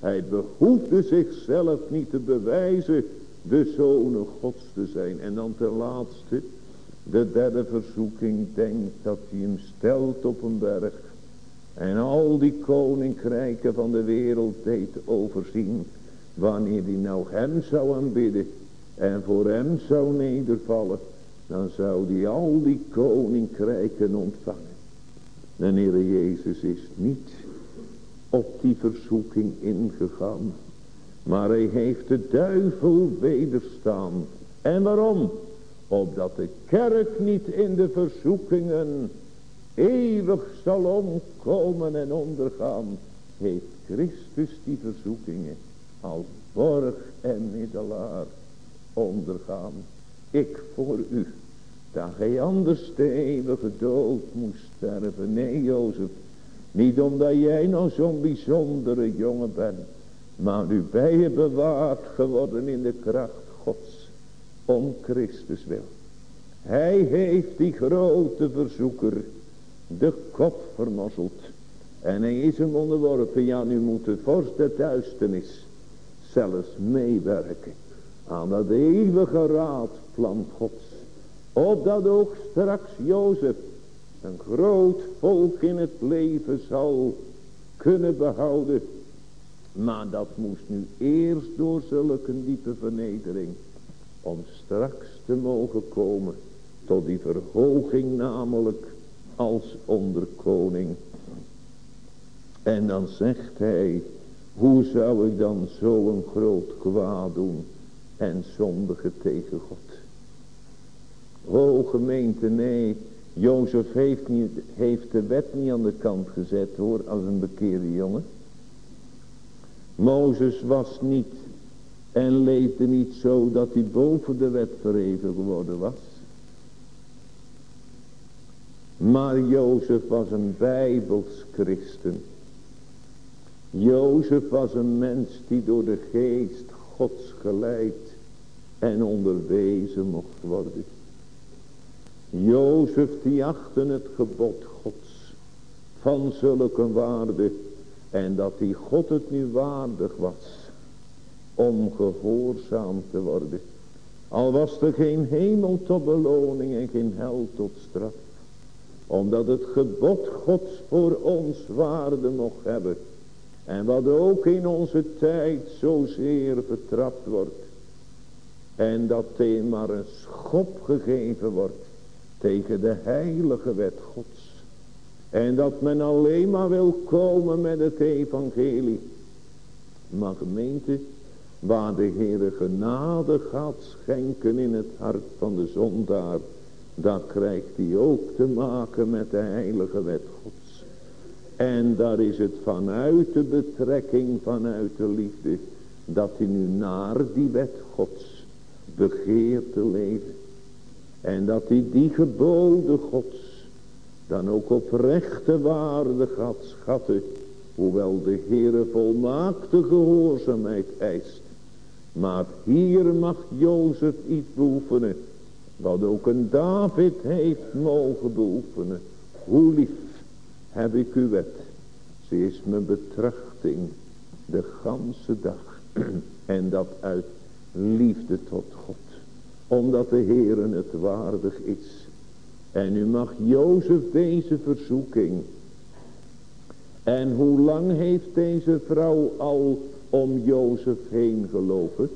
Hij behoefde zichzelf niet te bewijzen de zonen gods te zijn. En dan ten laatste, de derde verzoeking denkt dat hij hem stelt op een berg. En al die koninkrijken van de wereld deed overzien. Wanneer hij nou hem zou aanbidden en voor hem zou nedervallen. Dan zou hij al die koninkrijken ontvangen. De Heer Jezus is niet op die verzoeking ingegaan. Maar hij heeft de duivel wederstaan. En waarom? Opdat de kerk niet in de verzoekingen eeuwig zal omkomen en ondergaan. Heeft Christus die verzoekingen als borg en middelaar ondergaan. Ik voor u. Dat gij anders de eeuwige dood moest sterven. Nee Jozef. Niet omdat jij nou zo'n bijzondere jongen bent. Maar u bij je bewaard geworden in de kracht gods. Om Christus wil. Hij heeft die grote verzoeker de kop vermozzeld. En hij is hem onderworpen. Ja, nu moet de vorst duisternis zelfs meewerken. Aan dat eeuwige raadplan gods. Opdat ook straks Jozef een groot volk in het leven zal kunnen behouden. Maar dat moest nu eerst door zulke diepe vernedering. Om straks te mogen komen tot die verhoging namelijk als onderkoning. En dan zegt hij, hoe zou ik dan zo'n groot kwaad doen en zondigen tegen God. O gemeente, nee, Jozef heeft, niet, heeft de wet niet aan de kant gezet hoor, als een bekeerde jongen. Mozes was niet en leefde niet zo dat hij boven de wet verheven geworden was. Maar Jozef was een bijbels christen. Jozef was een mens die door de geest gods geleid en onderwezen mocht worden. Jozef die achter het gebod gods van zulke waarde en dat die God het nu waardig was om gehoorzaam te worden. Al was er geen hemel tot beloning en geen hel tot straf. Omdat het gebod gods voor ons waarde mocht hebben. En wat ook in onze tijd zozeer vertrapt wordt. En dat er maar een schop gegeven wordt tegen de heilige wet gods. En dat men alleen maar wil komen met het evangelie. Maar gemeente, waar de Heere genade gaat schenken in het hart van de zondaar, daar krijgt hij ook te maken met de heilige wet gods. En daar is het vanuit de betrekking, vanuit de liefde, dat hij nu naar die wet gods begeert te leven. En dat hij die geboden gods dan ook op rechte waarde gaat schatten. Hoewel de Heere volmaakte gehoorzaamheid eist. Maar hier mag Jozef iets beoefenen. Wat ook een David heeft mogen beoefenen. Hoe lief heb ik uw wet. Ze is mijn betrachting de ganse dag. en dat uit liefde tot God omdat de Heer het waardig is. En nu mag Jozef deze verzoeking. En hoe lang heeft deze vrouw al om Jozef heen gelopen?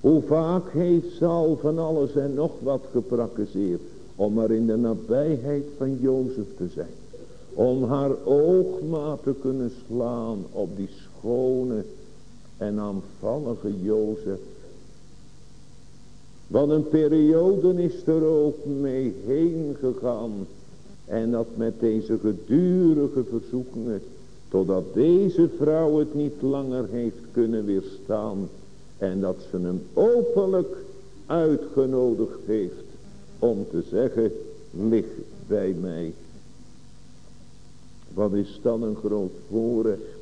Hoe vaak heeft ze al van alles en nog wat geprakkezeerd. Om maar in de nabijheid van Jozef te zijn. Om haar oog maar te kunnen slaan op die schone en aanvallige Jozef wat een periode is er ook mee heen gegaan. En dat met deze gedurige verzoekingen. Totdat deze vrouw het niet langer heeft kunnen weerstaan. En dat ze hem openlijk uitgenodigd heeft. Om te zeggen, lig bij mij. Wat is dan een groot voorrecht.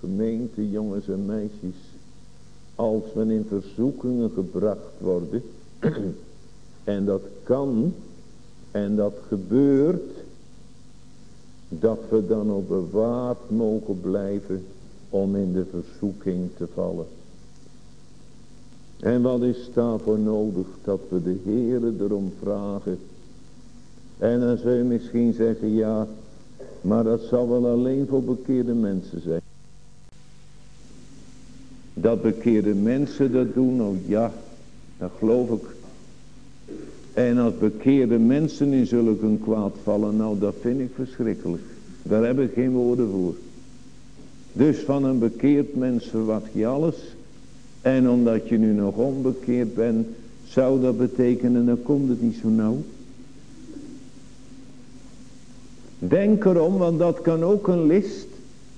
Gemeente jongens en meisjes als we in verzoekingen gebracht worden. en dat kan en dat gebeurt. Dat we dan op bewaard mogen blijven om in de verzoeking te vallen. En wat is daarvoor nodig? Dat we de Heere erom vragen. En dan zul je misschien zeggen, ja, maar dat zal wel alleen voor bekeerde mensen zijn. Dat bekeerde mensen dat doen, oh ja, dat geloof ik. En als bekeerde mensen in zulke kwaad vallen, nou dat vind ik verschrikkelijk. Daar heb ik geen woorden voor. Dus van een bekeerd mens verwacht je alles. En omdat je nu nog onbekeerd bent, zou dat betekenen, dan komt het niet zo nauw. Denk erom, want dat kan ook een list,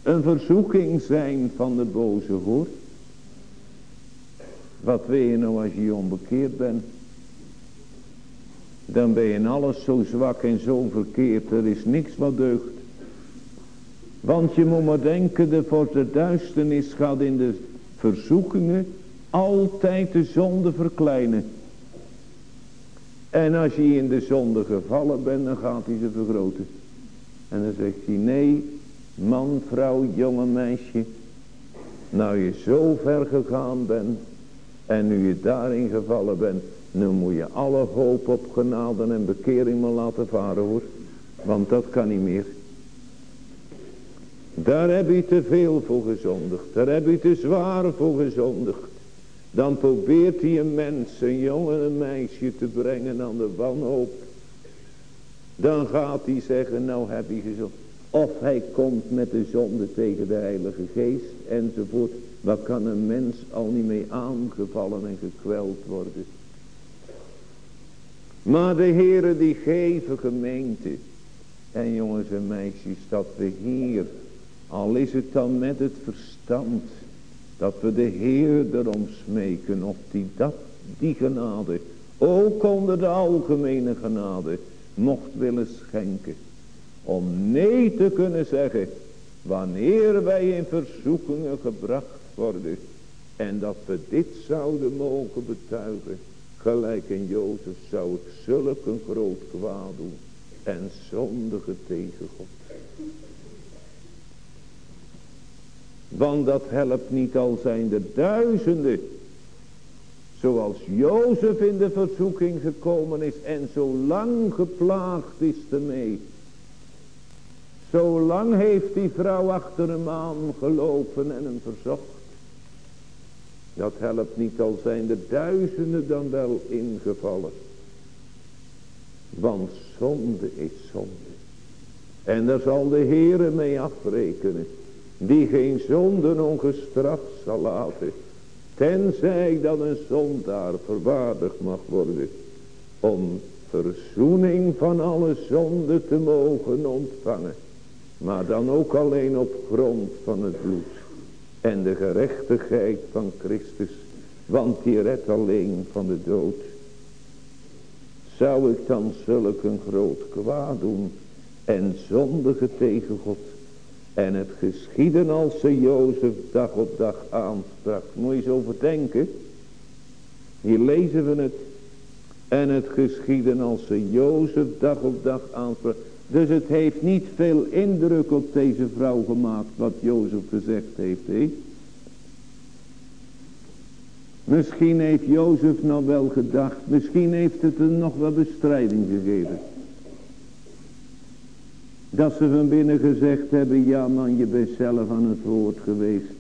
een verzoeking zijn van de boze hoor. Wat weet je nou als je onbekeerd bent? Dan ben je in alles zo zwak en zo verkeerd. Er is niks wat deugt. Want je moet maar denken, de voor de duisternis gaat in de verzoekingen altijd de zonde verkleinen. En als je in de zonde gevallen bent, dan gaat hij ze vergroten. En dan zegt hij, nee, man, vrouw, jonge meisje. Nou je zo ver gegaan bent, en nu je daarin gevallen bent, nu moet je alle hoop op genade en bekering maar laten varen hoor. Want dat kan niet meer. Daar heb je te veel voor gezondigd. Daar heb je te zwaar voor gezondigd. Dan probeert hij een mens, een jongen en een meisje te brengen aan de wanhoop. Dan gaat hij zeggen, nou heb je gezond. Of hij komt met de zonde tegen de Heilige Geest enzovoort. Wat kan een mens al niet mee aangevallen en gekweld worden. Maar de Heere die geven gemeente. En jongens en meisjes dat we hier. Al is het dan met het verstand. Dat we de Heer erom smeken. Of die dat, die genade. Ook onder de algemene genade. Mocht willen schenken. Om nee te kunnen zeggen. Wanneer wij in verzoekingen gebracht worden. En dat we dit zouden mogen betuigen. Gelijk in Jozef zou ik zulk een groot kwaad doen. En zondige tegen God. Want dat helpt niet al zijn de duizenden. Zoals Jozef in de verzoeking gekomen is en zo lang geplaagd is ermee. Zo lang heeft die vrouw achter hem aan gelopen en hem verzocht. Dat helpt niet al zijn de duizenden dan wel ingevallen. Want zonde is zonde. En daar zal de Heere mee afrekenen. Die geen zonde ongestraft zal laten. Tenzij dat een zondaar verwaardigd mag worden. Om verzoening van alle zonde te mogen ontvangen. Maar dan ook alleen op grond van het bloed. En de gerechtigheid van Christus. Want die redt alleen van de dood. Zou ik dan zulk een groot kwaad doen. En zondige tegen God. En het geschieden als ze Jozef dag op dag aansprak. Moet je eens over denken. Hier lezen we het. En het geschieden als ze Jozef dag op dag aansprak. Dus het heeft niet veel indruk op deze vrouw gemaakt wat Jozef gezegd heeft. He? Misschien heeft Jozef nog wel gedacht. Misschien heeft het er nog wel bestrijding gegeven. Dat ze van binnen gezegd hebben, ja man, je bent zelf aan het woord geweest.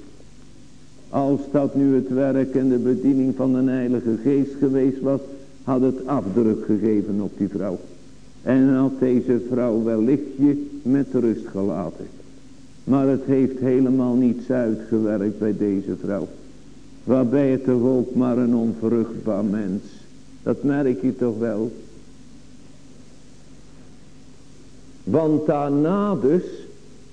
Als dat nu het werk en de bediening van de Heilige Geest geweest was, had het afdruk gegeven op die vrouw. En had deze vrouw wellicht je met rust gelaten. Maar het heeft helemaal niets uitgewerkt bij deze vrouw. Waarbij het toch ook maar een onvruchtbaar mens. Dat merk je toch wel. Want daarna dus,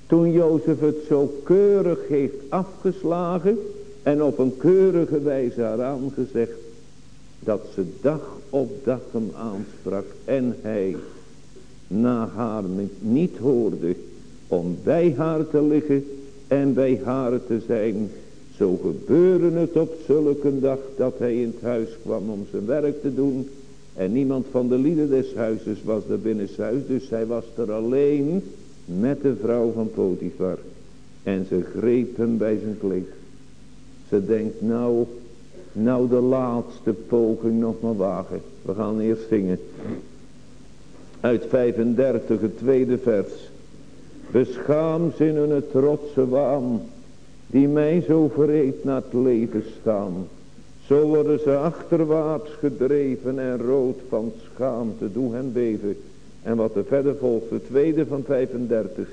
toen Jozef het zo keurig heeft afgeslagen en op een keurige wijze haar aangezegd, dat ze dag op dag hem aansprak en hij na haar niet hoorde om bij haar te liggen en bij haar te zijn. Zo gebeurde het op zulke dag dat hij in het huis kwam om zijn werk te doen en niemand van de lieden des huizes was er binnen huis. Dus hij was er alleen met de vrouw van Potifar. En ze greep hem bij zijn kleed. Ze denkt nou, nou de laatste poging nog maar wagen. We gaan eerst zingen. Uit 35 het tweede vers. Beschaamd in hun trotse waan. Die mij zo verreed naar het leven staan. Zo worden ze achterwaarts gedreven en rood van schaamte. Doe hen beven. En wat er verder volgt, de tweede van 35.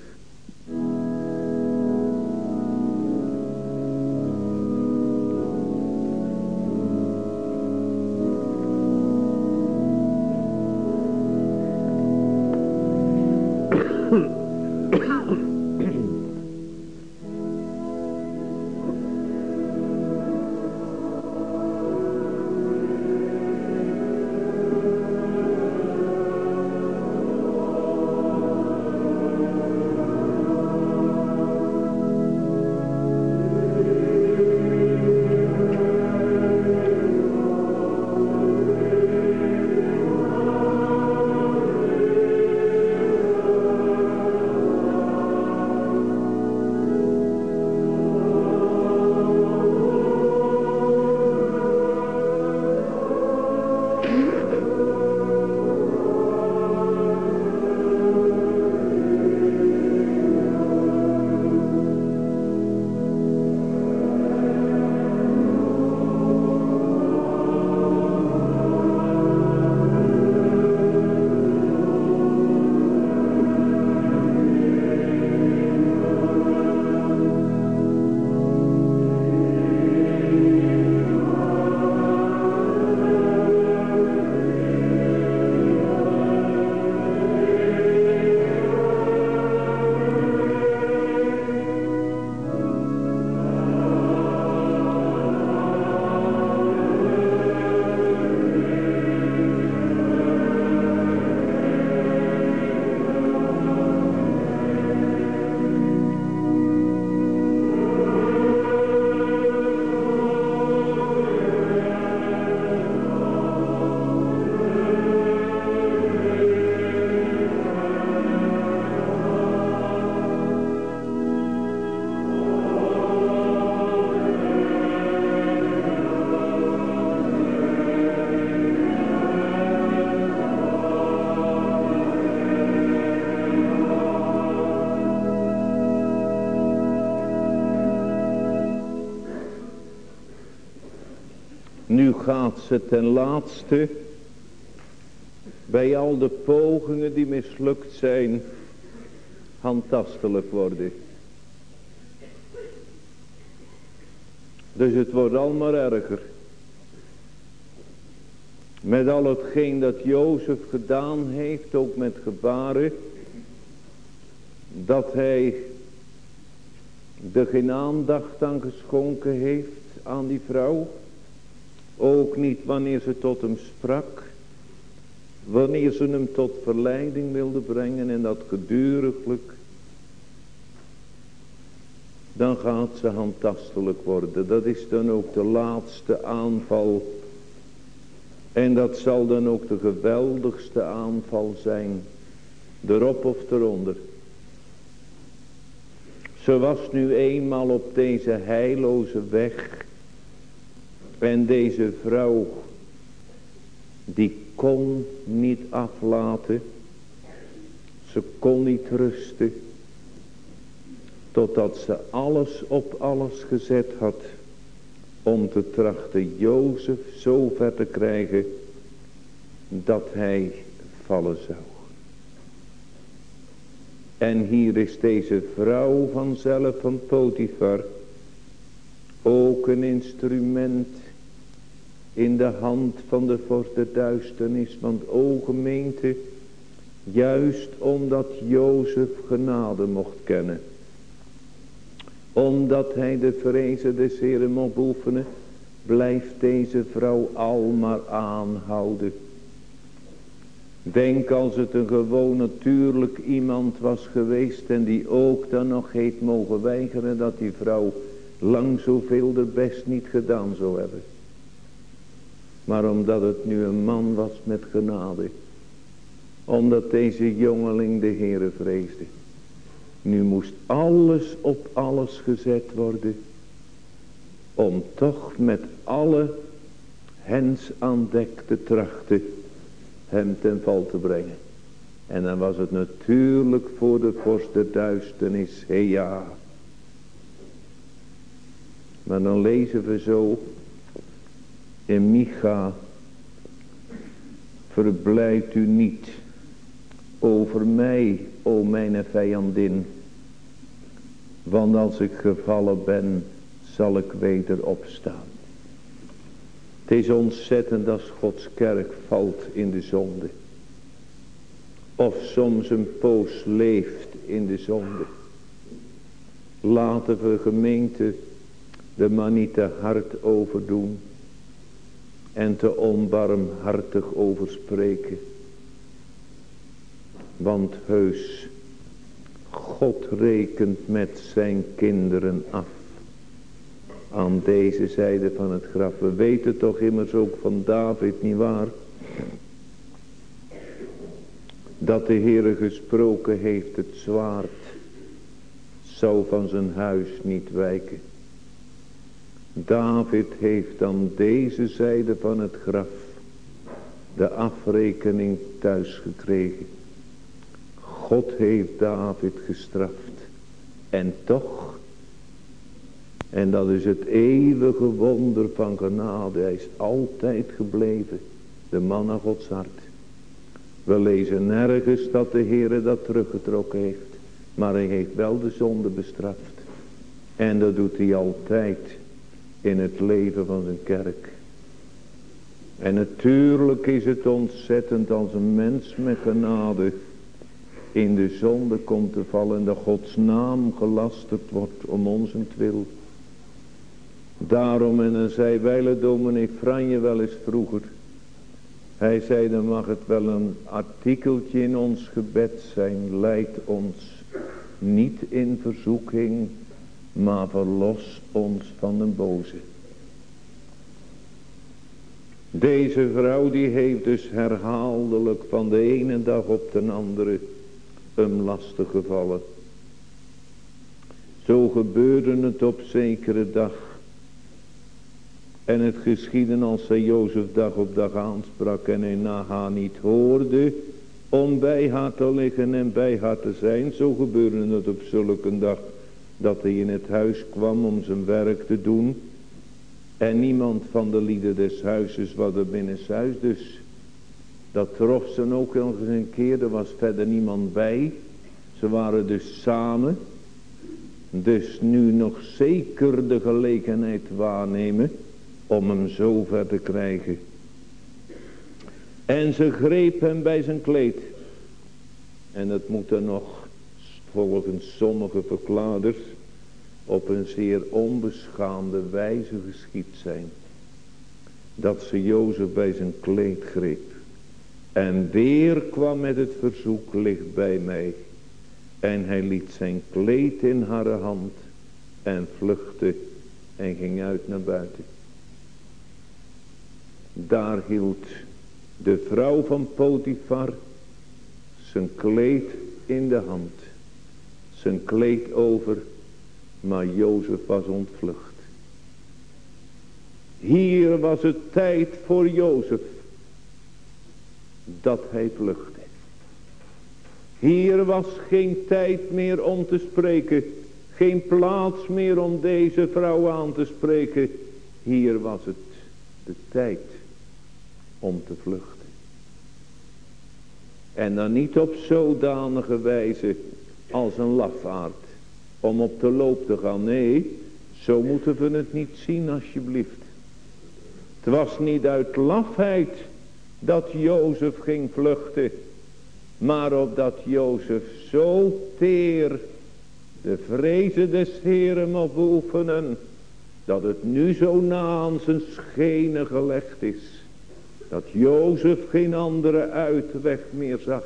Nu gaat ze ten laatste bij al de pogingen die mislukt zijn handtastelijk worden. Dus het wordt allemaal erger. Met al hetgeen dat Jozef gedaan heeft, ook met gebaren. Dat hij er geen aandacht aan geschonken heeft aan die vrouw. Ook niet wanneer ze tot hem sprak. Wanneer ze hem tot verleiding wilde brengen en dat geduriglijk. Dan gaat ze handtastelijk worden. Dat is dan ook de laatste aanval. En dat zal dan ook de geweldigste aanval zijn. Erop of eronder. Ze was nu eenmaal op deze heilloze weg. En deze vrouw, die kon niet aflaten. Ze kon niet rusten. Totdat ze alles op alles gezet had. Om te trachten Jozef zo ver te krijgen. Dat hij vallen zou. En hier is deze vrouw vanzelf van Potifar. Ook een instrument in de hand van de vorst der duisternis. Want o gemeente, juist omdat Jozef genade mocht kennen. Omdat hij de vrezen des Heren mocht oefenen, blijft deze vrouw al maar aanhouden. Denk als het een gewoon natuurlijk iemand was geweest en die ook dan nog heeft mogen weigeren dat die vrouw lang zoveel er best niet gedaan zou hebben. Maar omdat het nu een man was met genade. Omdat deze jongeling de Heere vreesde. Nu moest alles op alles gezet worden. Om toch met alle hens aan dek te trachten hem ten val te brengen. En dan was het natuurlijk voor de vorst de duisternis, ja. Maar dan lezen we zo in Micha, verblijd u niet over mij, o mijn vijandin. Want als ik gevallen ben, zal ik weder opstaan. Het is ontzettend als Gods kerk valt in de zonde. Of soms een poos leeft in de zonde. Laten we gemeente de man niet te hard overdoen. En te onbarmhartig over spreken. Want heus, God rekent met zijn kinderen af aan deze zijde van het graf. We weten toch immers ook van David, niet waar? Dat de Heere gesproken heeft, het zwaard zou van zijn huis niet wijken. David heeft aan deze zijde van het graf de afrekening thuis gekregen. God heeft David gestraft. En toch en dat is het eeuwige wonder van genade. Hij is altijd gebleven. De man naar Gods hart. We lezen nergens dat de Heer dat teruggetrokken heeft. Maar hij heeft wel de zonde bestraft. En dat doet hij altijd in het leven van zijn kerk. En natuurlijk is het ontzettend als een mens met genade in de zonde komt te vallen en de Gods naam gelasterd wordt om ons wil. Daarom, en dan zei wijle dominee Franje wel eens vroeger. Hij zei, dan mag het wel een artikeltje in ons gebed zijn. Leid ons niet in verzoeking, maar verlos ons van de boze. Deze vrouw die heeft dus herhaaldelijk van de ene dag op de andere hem lastig gevallen. Zo gebeurde het op zekere dag en het geschieden als zij Jozef dag op dag aansprak en hij na haar niet hoorde. Om bij haar te liggen en bij haar te zijn. Zo gebeurde het op zulke dag dat hij in het huis kwam om zijn werk te doen. En niemand van de lieden des huizes was er binnen huis. Dus dat trof ze ook nog eens een keer. Er was verder niemand bij. Ze waren dus samen. Dus nu nog zeker de gelegenheid waarnemen om hem zover te krijgen. En ze greep hem bij zijn kleed. En het moet er nog volgens sommige verklaarders op een zeer onbeschaamde wijze geschied zijn. Dat ze Jozef bij zijn kleed greep. En weer kwam met het verzoek licht bij mij. En hij liet zijn kleed in haar hand en vluchtte en ging uit naar buiten. Daar hield de vrouw van Potifar zijn kleed in de hand. Zijn kleed over, maar Jozef was ontvlucht. Hier was het tijd voor Jozef dat hij vluchtte. Hier was geen tijd meer om te spreken. Geen plaats meer om deze vrouw aan te spreken. Hier was het de tijd om te vluchten. En dan niet op zodanige wijze als een lafaard. Om op de loop te gaan. Nee, zo moeten we het niet zien alsjeblieft. Het was niet uit lafheid dat Jozef ging vluchten. Maar opdat Jozef zo teer de vrezen des Heren mocht beoefenen. Dat het nu zo na aan zijn schenen gelegd is. Dat Jozef geen andere uitweg meer zag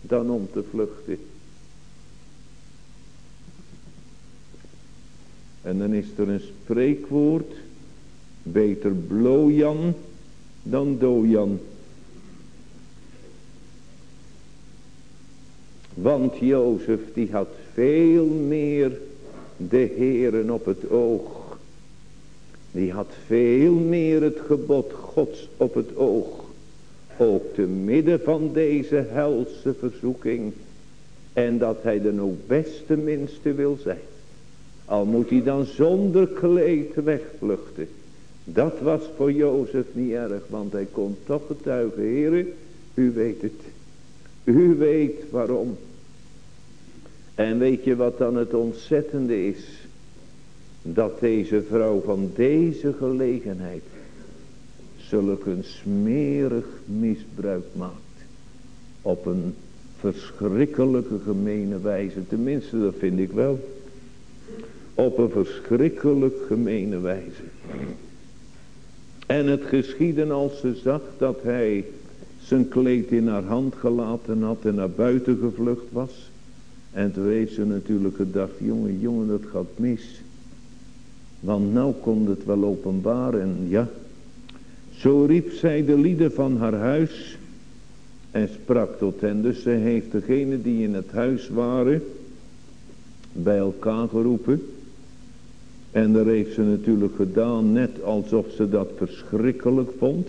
dan om te vluchten. En dan is er een spreekwoord. Beter Blojan dan Dojan. Want Jozef die had veel meer de Heren op het oog. Die had veel meer het gebod Gods op het oog. Ook te midden van deze helse verzoeking. En dat hij er nog minste wil zijn. Al moet hij dan zonder kleed wegvluchten. Dat was voor Jozef niet erg. Want hij kon toch getuigen. Heren, u weet het. U weet waarom. En weet je wat dan het ontzettende is? Dat deze vrouw van deze gelegenheid zulk een smerig misbruik maakt. Op een verschrikkelijke gemene wijze. Tenminste, dat vind ik wel. Op een verschrikkelijk gemene wijze. En het geschieden als ze zag dat hij zijn kleed in haar hand gelaten had en naar buiten gevlucht was. En toen heeft ze natuurlijk gedacht, jongen, jongen, dat gaat mis. Want nou komt het wel openbaar en ja. Zo riep zij de lieden van haar huis en sprak tot hen. Dus ze heeft degene die in het huis waren bij elkaar geroepen. En daar heeft ze natuurlijk gedaan net alsof ze dat verschrikkelijk vond.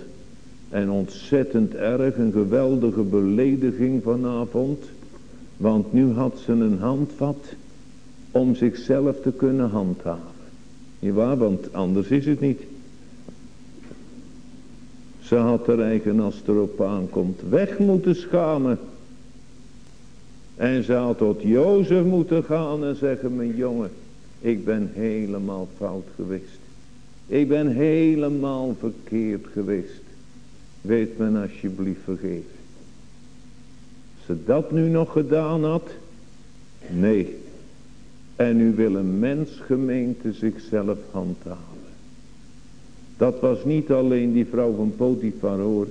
En ontzettend erg, een geweldige belediging vanavond. Want nu had ze een handvat om zichzelf te kunnen handhaven. Niet waar, want anders is het niet. Ze had er eigen als het erop aankomt weg moeten schamen. En ze had tot Jozef moeten gaan en zeggen, mijn jongen, ik ben helemaal fout geweest. Ik ben helemaal verkeerd geweest. Weet men alsjeblieft vergeven ze dat nu nog gedaan had? Nee. En nu wil een mensgemeente zichzelf handhaven. Dat was niet alleen die vrouw van Potifar hoor.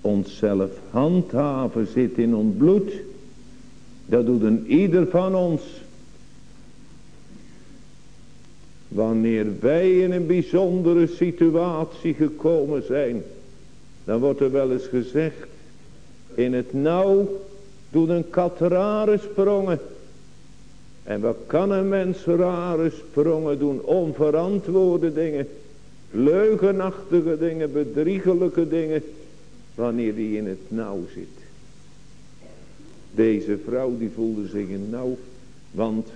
Onszelf handhaven zit in ons bloed. Dat doet een ieder van ons. Wanneer wij in een bijzondere situatie gekomen zijn. Dan wordt er wel eens gezegd. In het nauw doet een kat rare sprongen. En wat kan een mens rare sprongen doen? Onverantwoorde dingen. Leugenachtige dingen, bedriegelijke dingen. Wanneer die in het nauw zit. Deze vrouw die voelde zich in nauw. Want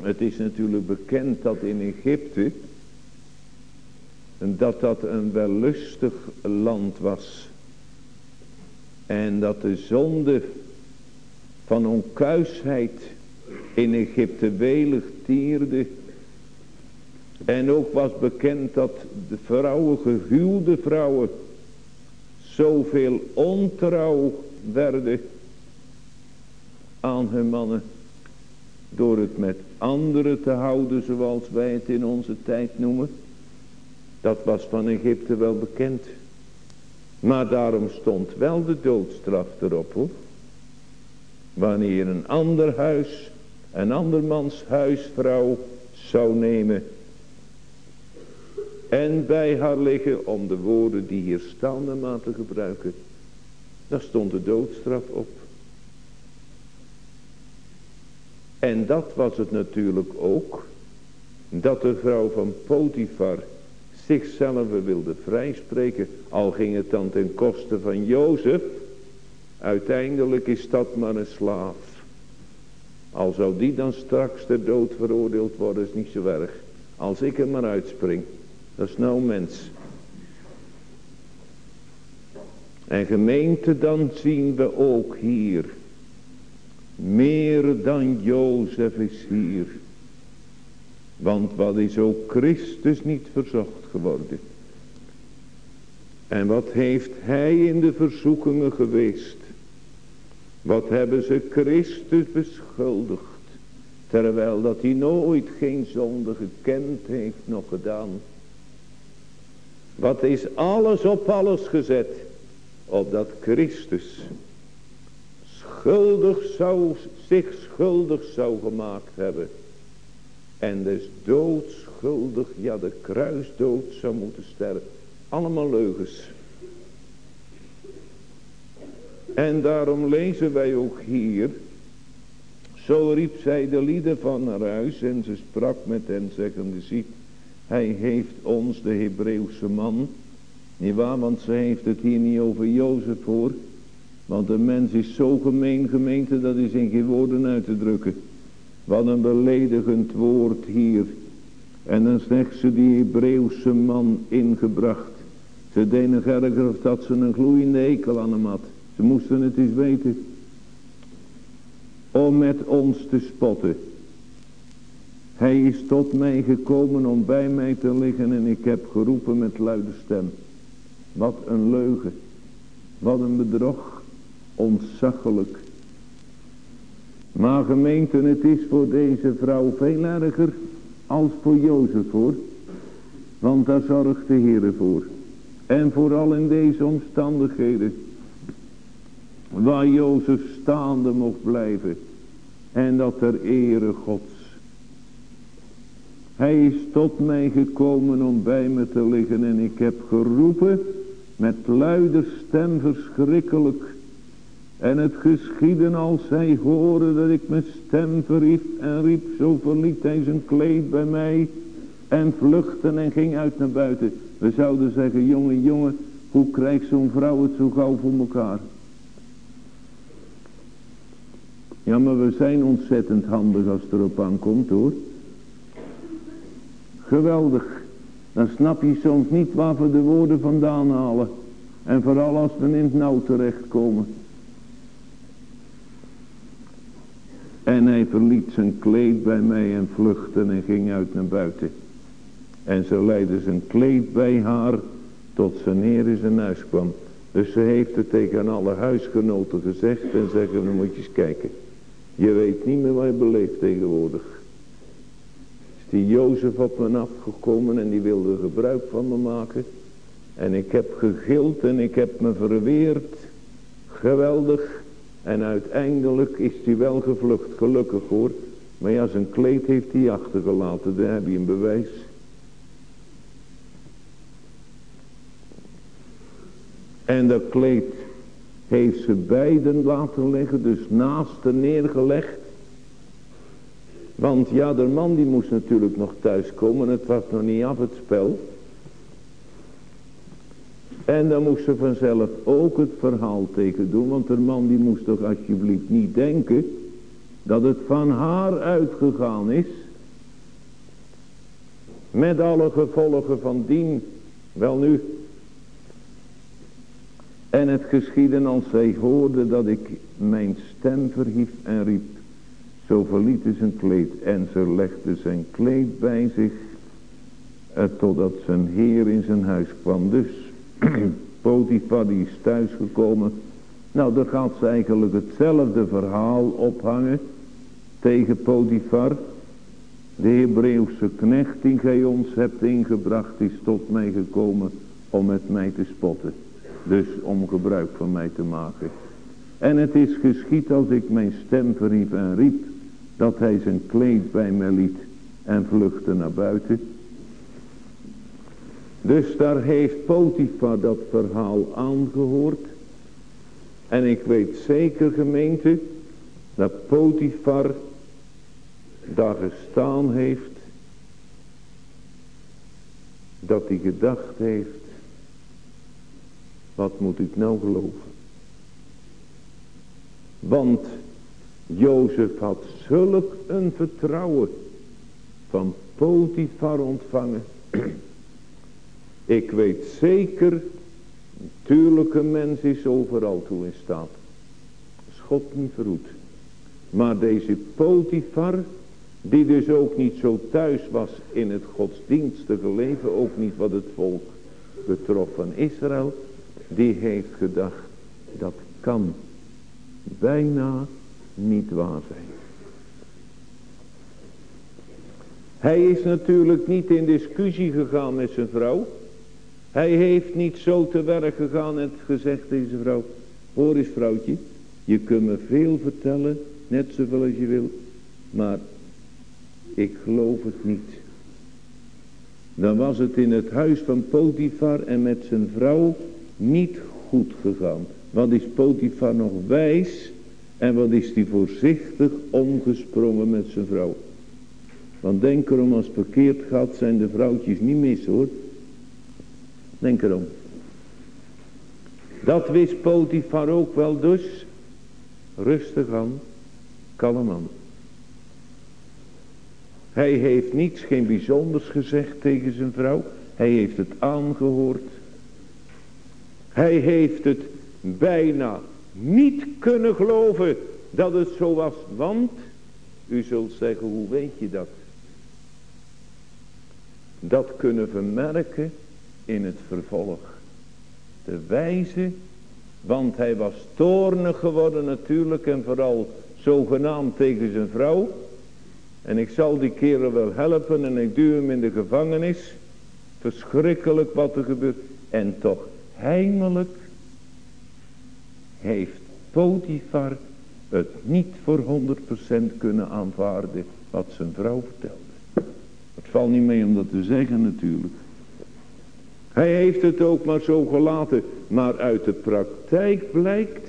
Het is natuurlijk bekend dat in Egypte, dat dat een wellustig land was. En dat de zonde van onkuisheid in Egypte welig tierde. En ook was bekend dat de vrouwen, gehuwde vrouwen, zoveel ontrouw werden aan hun mannen. Door het met anderen te houden zoals wij het in onze tijd noemen. Dat was van Egypte wel bekend. Maar daarom stond wel de doodstraf erop hoor. Wanneer een ander huis, een andermans huisvrouw zou nemen. En bij haar liggen om de woorden die hier staan maar te gebruiken. Daar stond de doodstraf op. En dat was het natuurlijk ook. Dat de vrouw van Potifar zichzelf wilde vrijspreken. Al ging het dan ten koste van Jozef. Uiteindelijk is dat maar een slaaf. Al zou die dan straks ter dood veroordeeld worden is niet zo erg. Als ik er maar uitspring. Dat is nou mens. En gemeente dan zien we ook hier. Meer dan Jozef is hier. Want wat is ook Christus niet verzocht geworden. En wat heeft hij in de verzoekingen geweest. Wat hebben ze Christus beschuldigd. Terwijl dat hij nooit geen zonde gekend heeft nog gedaan. Wat is alles op alles gezet. Opdat Christus schuldig zou, zich schuldig zou gemaakt hebben. En dus doodschuldig, ja de kruisdood zou moeten sterven. Allemaal leugens. En daarom lezen wij ook hier. Zo riep zij de lieden van haar huis en ze sprak met hen zeggende ziet. Hij heeft ons, de Hebreeuwse man. Niet waar, want ze heeft het hier niet over Jozef voor. Want de mens is zo gemeen gemeente, dat is in geen woorden uit te drukken. Wat een beledigend woord hier. En dan zegt ze die Hebreeuwse man ingebracht. Ze deden erger of dat ze een gloeiende ekel aan hem had. Ze moesten het eens weten. Om met ons te spotten. Hij is tot mij gekomen om bij mij te liggen en ik heb geroepen met luide stem. Wat een leugen. Wat een bedrog. Ontzaglijk. Maar gemeente, het is voor deze vrouw veel erger als voor Jozef hoor. Want daar zorgt de Heer voor. En vooral in deze omstandigheden. Waar Jozef staande mocht blijven. En dat ter ere Gods. Hij is tot mij gekomen om bij me te liggen. En ik heb geroepen met luider stem verschrikkelijk. En het geschieden als hij hoorde dat ik mijn stem verhief en riep. Zo verliet hij zijn kleed bij mij. En vluchtte en ging uit naar buiten. We zouden zeggen, jongen, jongen, hoe krijgt zo'n vrouw het zo gauw voor elkaar? Ja, maar we zijn ontzettend handig als het erop aankomt hoor. Geweldig. Dan snap je soms niet waar we de woorden vandaan halen. En vooral als we in het nauw terechtkomen. En hij verliet zijn kleed bij mij en vluchtte en ging uit naar buiten. En ze leidde zijn kleed bij haar tot ze neer in zijn huis kwam. Dus ze heeft het tegen alle huisgenoten gezegd en zeggen, dan moet je eens kijken. Je weet niet meer wat je beleeft tegenwoordig. Is die Jozef op me afgekomen en die wilde gebruik van me maken. En ik heb gegild en ik heb me verweerd. Geweldig. En uiteindelijk is hij wel gevlucht, gelukkig hoor. Maar ja, zijn kleed heeft hij achtergelaten, daar heb je een bewijs. En dat kleed heeft ze beiden laten liggen, dus naast neergelegd. Want ja, de man die moest natuurlijk nog thuiskomen, het was nog niet af het spel. En dan moest ze vanzelf ook het verhaal tegen doen. Want de man die moest toch alsjeblieft niet denken. Dat het van haar uitgegaan is. Met alle gevolgen van dien. Wel nu. En het geschieden als zij hoorde dat ik mijn stem verhief en riep. Zo verliet ze zijn kleed en ze legde zijn kleed bij zich. Eh, totdat zijn heer in zijn huis kwam. Dus Potifar die is thuisgekomen. Nou, daar gaat ze eigenlijk hetzelfde verhaal ophangen tegen Potifar. De Hebreeuwse knecht die gij ons hebt ingebracht is tot mij gekomen om met mij te spotten. Dus om gebruik van mij te maken. En het is geschied als ik mijn stem verriep en riep dat hij zijn kleed bij mij liet en vluchtte naar buiten. Dus daar heeft Potifar dat verhaal aangehoord. En ik weet zeker gemeente dat Potifar daar gestaan heeft. Dat hij gedacht heeft. Wat moet ik nou geloven? Want Jozef had zulk een vertrouwen van Potifar ontvangen. Ik weet zeker, natuurlijke mens is overal toe in staat. Schot niet verhoed. Maar deze Potifar, die dus ook niet zo thuis was in het godsdienstige leven, ook niet wat het volk betrof van Israël, die heeft gedacht, dat kan bijna niet waar zijn. Hij is natuurlijk niet in discussie gegaan met zijn vrouw. Hij heeft niet zo te werk gegaan en gezegd deze vrouw. Hoor eens vrouwtje, je kunt me veel vertellen, net zoveel als je wil. Maar ik geloof het niet. Dan was het in het huis van Potifar en met zijn vrouw niet goed gegaan. Wat is Potifar nog wijs en wat is die voorzichtig omgesprongen met zijn vrouw. Want denk erom als verkeerd gaat zijn de vrouwtjes niet mis hoor. Denk erom. Dat wist Potifar ook wel dus. Rustig aan. Kalm. Hij heeft niets, geen bijzonders gezegd tegen zijn vrouw. Hij heeft het aangehoord. Hij heeft het bijna niet kunnen geloven dat het zo was. Want, u zult zeggen, hoe weet je dat? Dat kunnen vermerken in het vervolg. De wijze, want hij was toornig geworden natuurlijk en vooral zogenaamd tegen zijn vrouw. En ik zal die kerel wel helpen en ik duw hem in de gevangenis. Verschrikkelijk wat er gebeurt. En toch heimelijk heeft Potifar het niet voor 100% kunnen aanvaarden wat zijn vrouw vertelde. Het valt niet mee om dat te zeggen natuurlijk. Hij heeft het ook maar zo gelaten. Maar uit de praktijk blijkt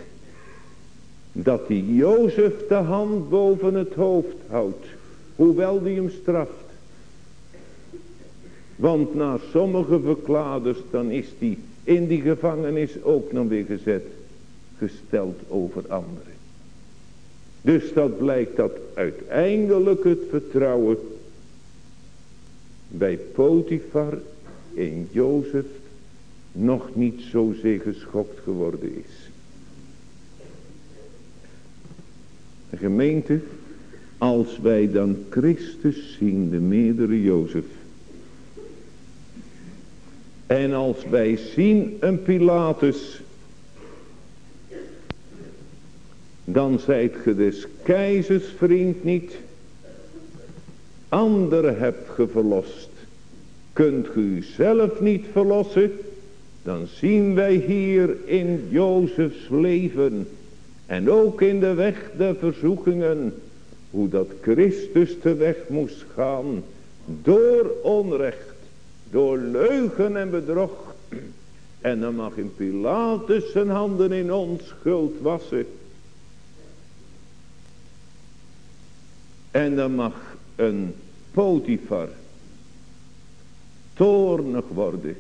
dat hij Jozef de hand boven het hoofd houdt. Hoewel die hem straft. Want naar sommige verkladers dan is hij in die gevangenis ook nog weer gezet. Gesteld over anderen. Dus dat blijkt dat uiteindelijk het vertrouwen bij Potifar in Jozef nog niet zozeer geschokt geworden is. Gemeente, als wij dan Christus zien, de meerdere Jozef. En als wij zien een Pilatus, dan zijt ge des keizers vriend niet, anderen hebt ge verlost. Kunt u zelf niet verlossen, dan zien wij hier in Jozefs leven en ook in de weg der verzoekingen, hoe dat Christus de weg moest gaan door onrecht, door leugen en bedrog. En dan mag in Pilatus zijn handen in onschuld wassen. En dan mag een Potifar toornig worden.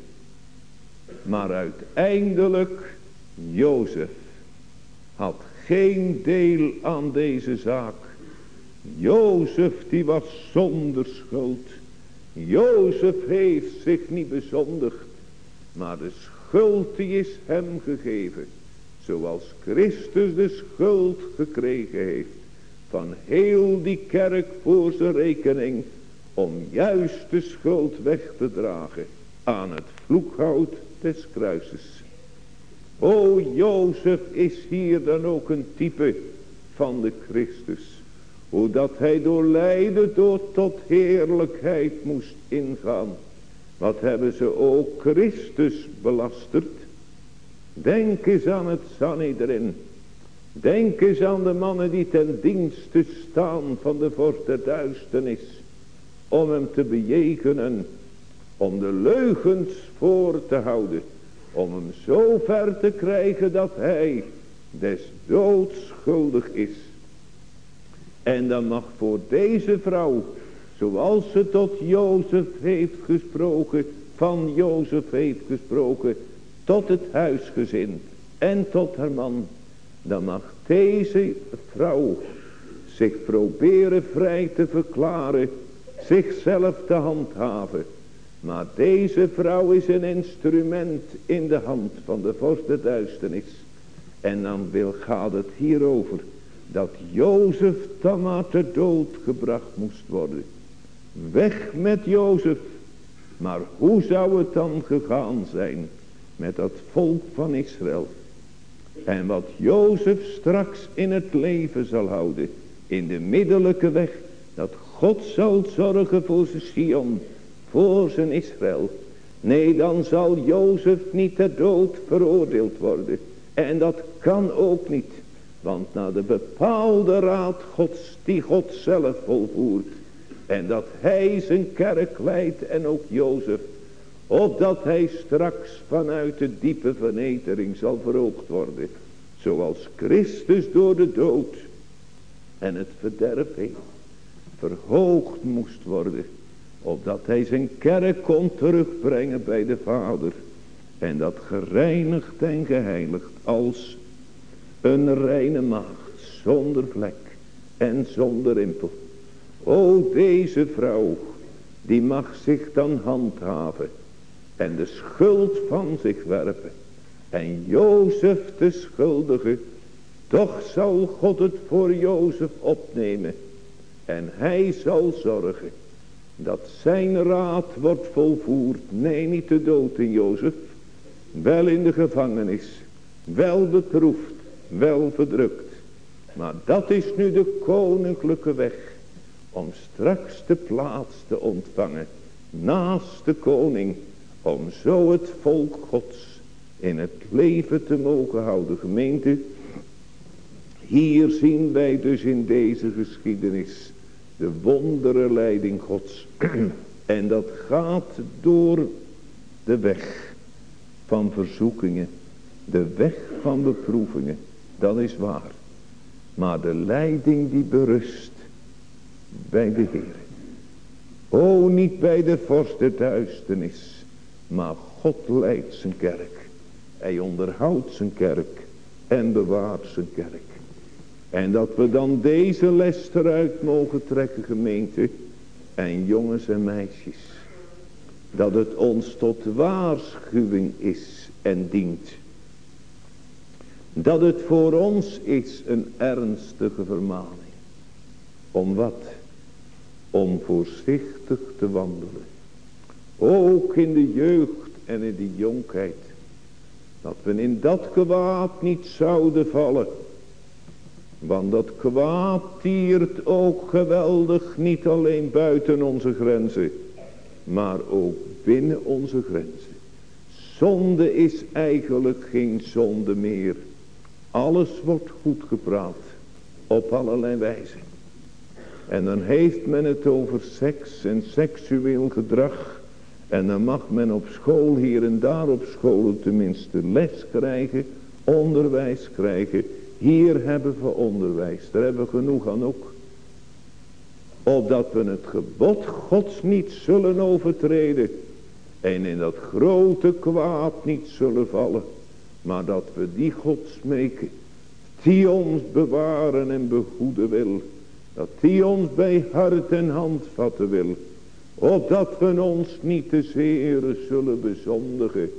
Maar uiteindelijk, Jozef had geen deel aan deze zaak. Jozef die was zonder schuld. Jozef heeft zich niet bezondigd. Maar de schuld die is hem gegeven. Zoals Christus de schuld gekregen heeft. Van heel die kerk voor zijn rekening. Om juist de schuld weg te dragen. Aan het vloekhout des kruises. O Jozef is hier dan ook een type van de Christus. Hoe dat hij door lijden door tot heerlijkheid moest ingaan. Wat hebben ze ook Christus belasterd. Denk eens aan het Sanhedrin. Denk eens aan de mannen die ten dienste staan van de vorst der duisternis. Om hem te bejegenen. Om de leugens voor te houden. Om hem zo ver te krijgen dat hij des doods schuldig is. En dan mag voor deze vrouw, zoals ze tot Jozef heeft gesproken, van Jozef heeft gesproken, tot het huisgezin en tot haar man, dan mag deze vrouw zich proberen vrij te verklaren, zichzelf te handhaven. Maar deze vrouw is een instrument in de hand van de vorst de duisternis. En dan wil, gaat het hierover dat Jozef dan maar ter dood gebracht moest worden. Weg met Jozef. Maar hoe zou het dan gegaan zijn met dat volk van Israël? En wat Jozef straks in het leven zal houden. In de middelijke weg. God zal zorgen voor zijn Sion. Voor zijn Israël. Nee, dan zal Jozef niet ter dood veroordeeld worden. En dat kan ook niet. Want naar de bepaalde raad Gods, die God zelf volvoert. En dat hij zijn kerk leidt en ook Jozef. Opdat hij straks vanuit de diepe vernedering zal verhoogd worden. Zoals Christus door de dood en het verderf verhoogd moest worden. Opdat hij zijn kerk kon terugbrengen bij de Vader. En dat gereinigd en geheiligd als een reine maagd, zonder vlek en zonder rimpel. O, deze vrouw, die mag zich dan handhaven en de schuld van zich werpen. En Jozef de schuldige, toch zal God het voor Jozef opnemen. En hij zal zorgen dat zijn raad wordt volvoerd. Nee, niet de dood in Jozef, wel in de gevangenis, wel beproefd wel verdrukt. Maar dat is nu de koninklijke weg. Om straks de plaats te ontvangen. Naast de koning. Om zo het volk gods in het leven te mogen houden. Gemeente. Hier zien wij dus in deze geschiedenis. De wondere leiding gods. en dat gaat door de weg van verzoekingen. De weg van beproevingen. Dat is waar. Maar de leiding die berust bij de Heer. O, niet bij de vorst der duisternis. Maar God leidt zijn kerk. Hij onderhoudt zijn kerk. En bewaart zijn kerk. En dat we dan deze les eruit mogen trekken gemeente. En jongens en meisjes. Dat het ons tot waarschuwing is en dient dat het voor ons is een ernstige vermaning. Om wat? Om voorzichtig te wandelen. Ook in de jeugd en in de jonkheid. Dat we in dat kwaad niet zouden vallen. Want dat kwaad tiert ook geweldig niet alleen buiten onze grenzen. Maar ook binnen onze grenzen. Zonde is eigenlijk geen zonde meer. Alles wordt goed gepraat. Op allerlei wijze. En dan heeft men het over seks en seksueel gedrag. En dan mag men op school hier en daar op scholen tenminste les krijgen. Onderwijs krijgen. Hier hebben we onderwijs. Daar hebben we genoeg aan ook. Opdat we het gebod gods niet zullen overtreden. En in dat grote kwaad niet zullen vallen. Maar dat we die God smeken. Die ons bewaren en behoeden wil. Dat die ons bij hart en hand vatten wil. Opdat we ons niet te zeer zullen bezondigen.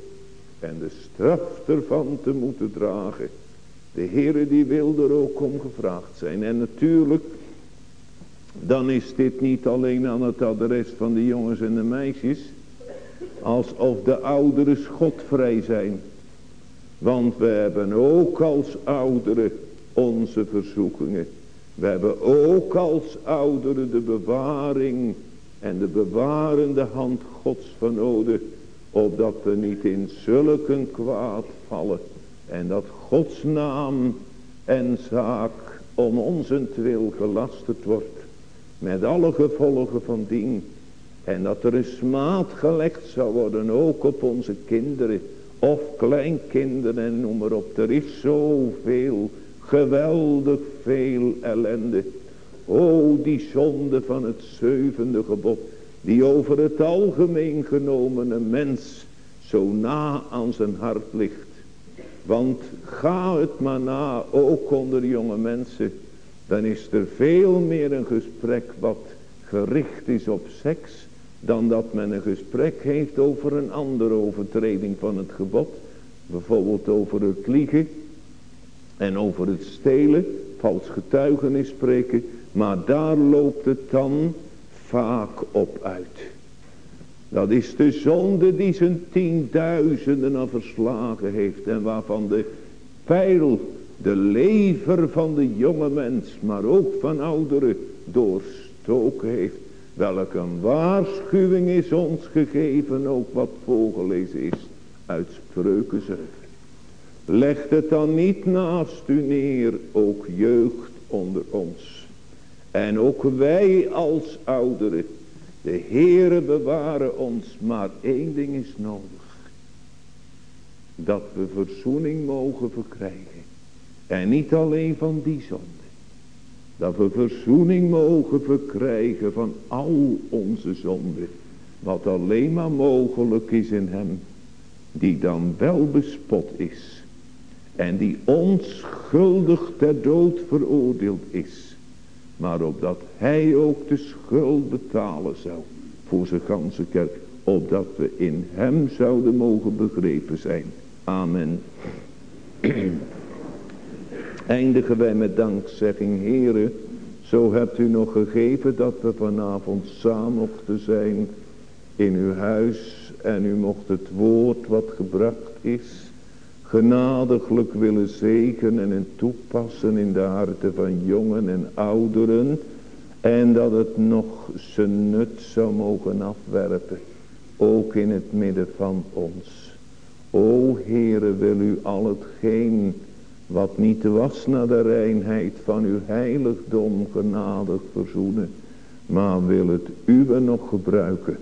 En de straf ervan te moeten dragen. De Heere die wil er ook om gevraagd zijn. En natuurlijk, dan is dit niet alleen aan het adres van de jongens en de meisjes. Alsof de ouderen schotvrij zijn. Want we hebben ook als ouderen onze verzoekingen. We hebben ook als ouderen de bewaring en de bewarende hand Gods van nodig. Opdat we niet in zulke kwaad vallen. En dat Gods naam en zaak om wil gelasterd wordt. Met alle gevolgen van dien. En dat er een smaad gelegd zou worden ook op onze kinderen. Of kleinkinderen en noem maar op. Er is zoveel, geweldig veel ellende. O die zonde van het zevende gebod. Die over het algemeen genomen een mens zo na aan zijn hart ligt. Want ga het maar na, ook onder jonge mensen. Dan is er veel meer een gesprek wat gericht is op seks. Dan dat men een gesprek heeft over een andere overtreding van het gebod. Bijvoorbeeld over het liegen. En over het stelen. Vals getuigenis spreken. Maar daar loopt het dan vaak op uit. Dat is de zonde die zijn tienduizenden al verslagen heeft. En waarvan de pijl de lever van de jonge mens, maar ook van ouderen, doorstoken heeft. Welk een waarschuwing is ons gegeven, ook wat voorgelezen is uit Spreuken 7. Leg het dan niet naast u neer, ook jeugd onder ons. En ook wij als ouderen de Heere bewaren ons, maar één ding is nodig. Dat we verzoening mogen verkrijgen. En niet alleen van die zonde. Dat we verzoening mogen verkrijgen van al onze zonden. Wat alleen maar mogelijk is in hem. Die dan wel bespot is. En die onschuldig ter dood veroordeeld is. Maar opdat hij ook de schuld betalen zou. Voor zijn ganse kerk. Opdat we in hem zouden mogen begrepen zijn. Amen. Eindigen wij met dankzegging. Heren. Zo hebt u nog gegeven dat we vanavond samen mochten zijn. In uw huis. En u mocht het woord wat gebracht is genadiglijk willen zegenen en toepassen in de harten van jongen en ouderen. En dat het nog zijn nut zou mogen afwerpen. Ook in het midden van ons. O Heere wil u al hetgeen wat niet was naar de reinheid van uw heiligdom genadig verzoenen. Maar wil het uwe nog gebruiken.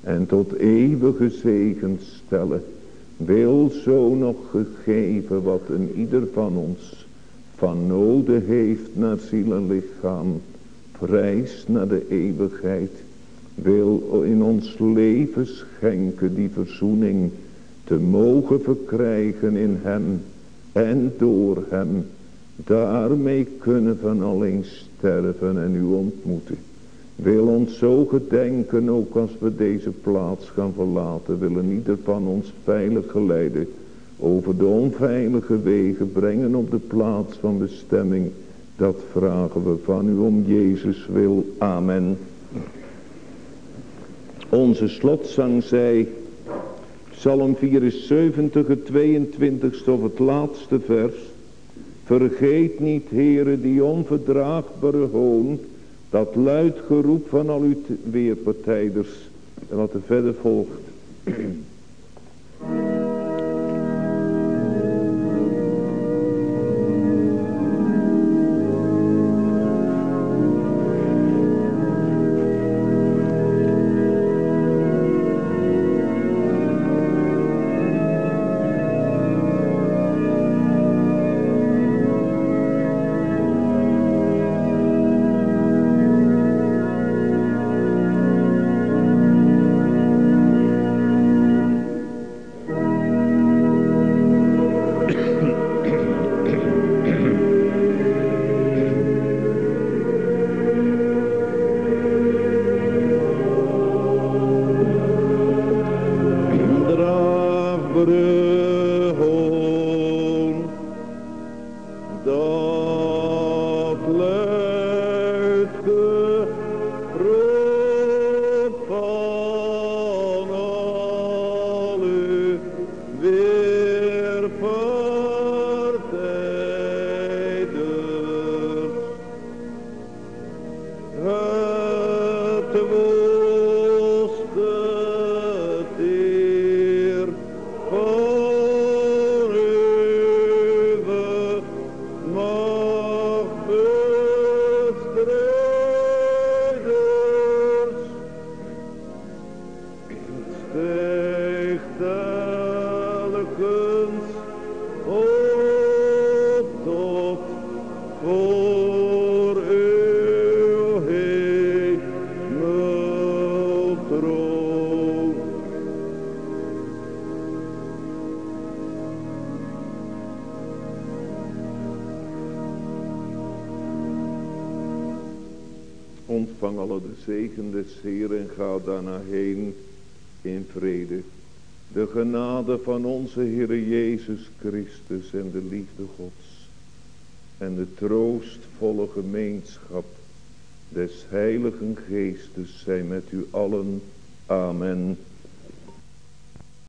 En tot eeuwige zegen stellen wil zo nog gegeven wat een ieder van ons van noden heeft naar ziel en lichaam. Prijs naar de eeuwigheid. Wil in ons leven schenken die verzoening te mogen verkrijgen in hem en door hem. Daarmee kunnen van alleen sterven en u ontmoeten. Wil ons zo gedenken, ook als we deze plaats gaan verlaten, willen ieder van ons veilig geleiden, over de onveilige wegen brengen op de plaats van bestemming. Dat vragen we van u om Jezus wil. Amen. Onze slotzang zei, Psalm 74, het 22ste of het laatste vers. Vergeet niet, heren, die onverdraagbare hoon dat luid geroep van al uw weerpartijders. En wat er verder volgt. Des Heer en ga daarna heen in vrede. De genade van onze Heer Jezus Christus en de liefde Gods. En de troostvolle gemeenschap des Heiligen Geestes zijn met u allen. Amen.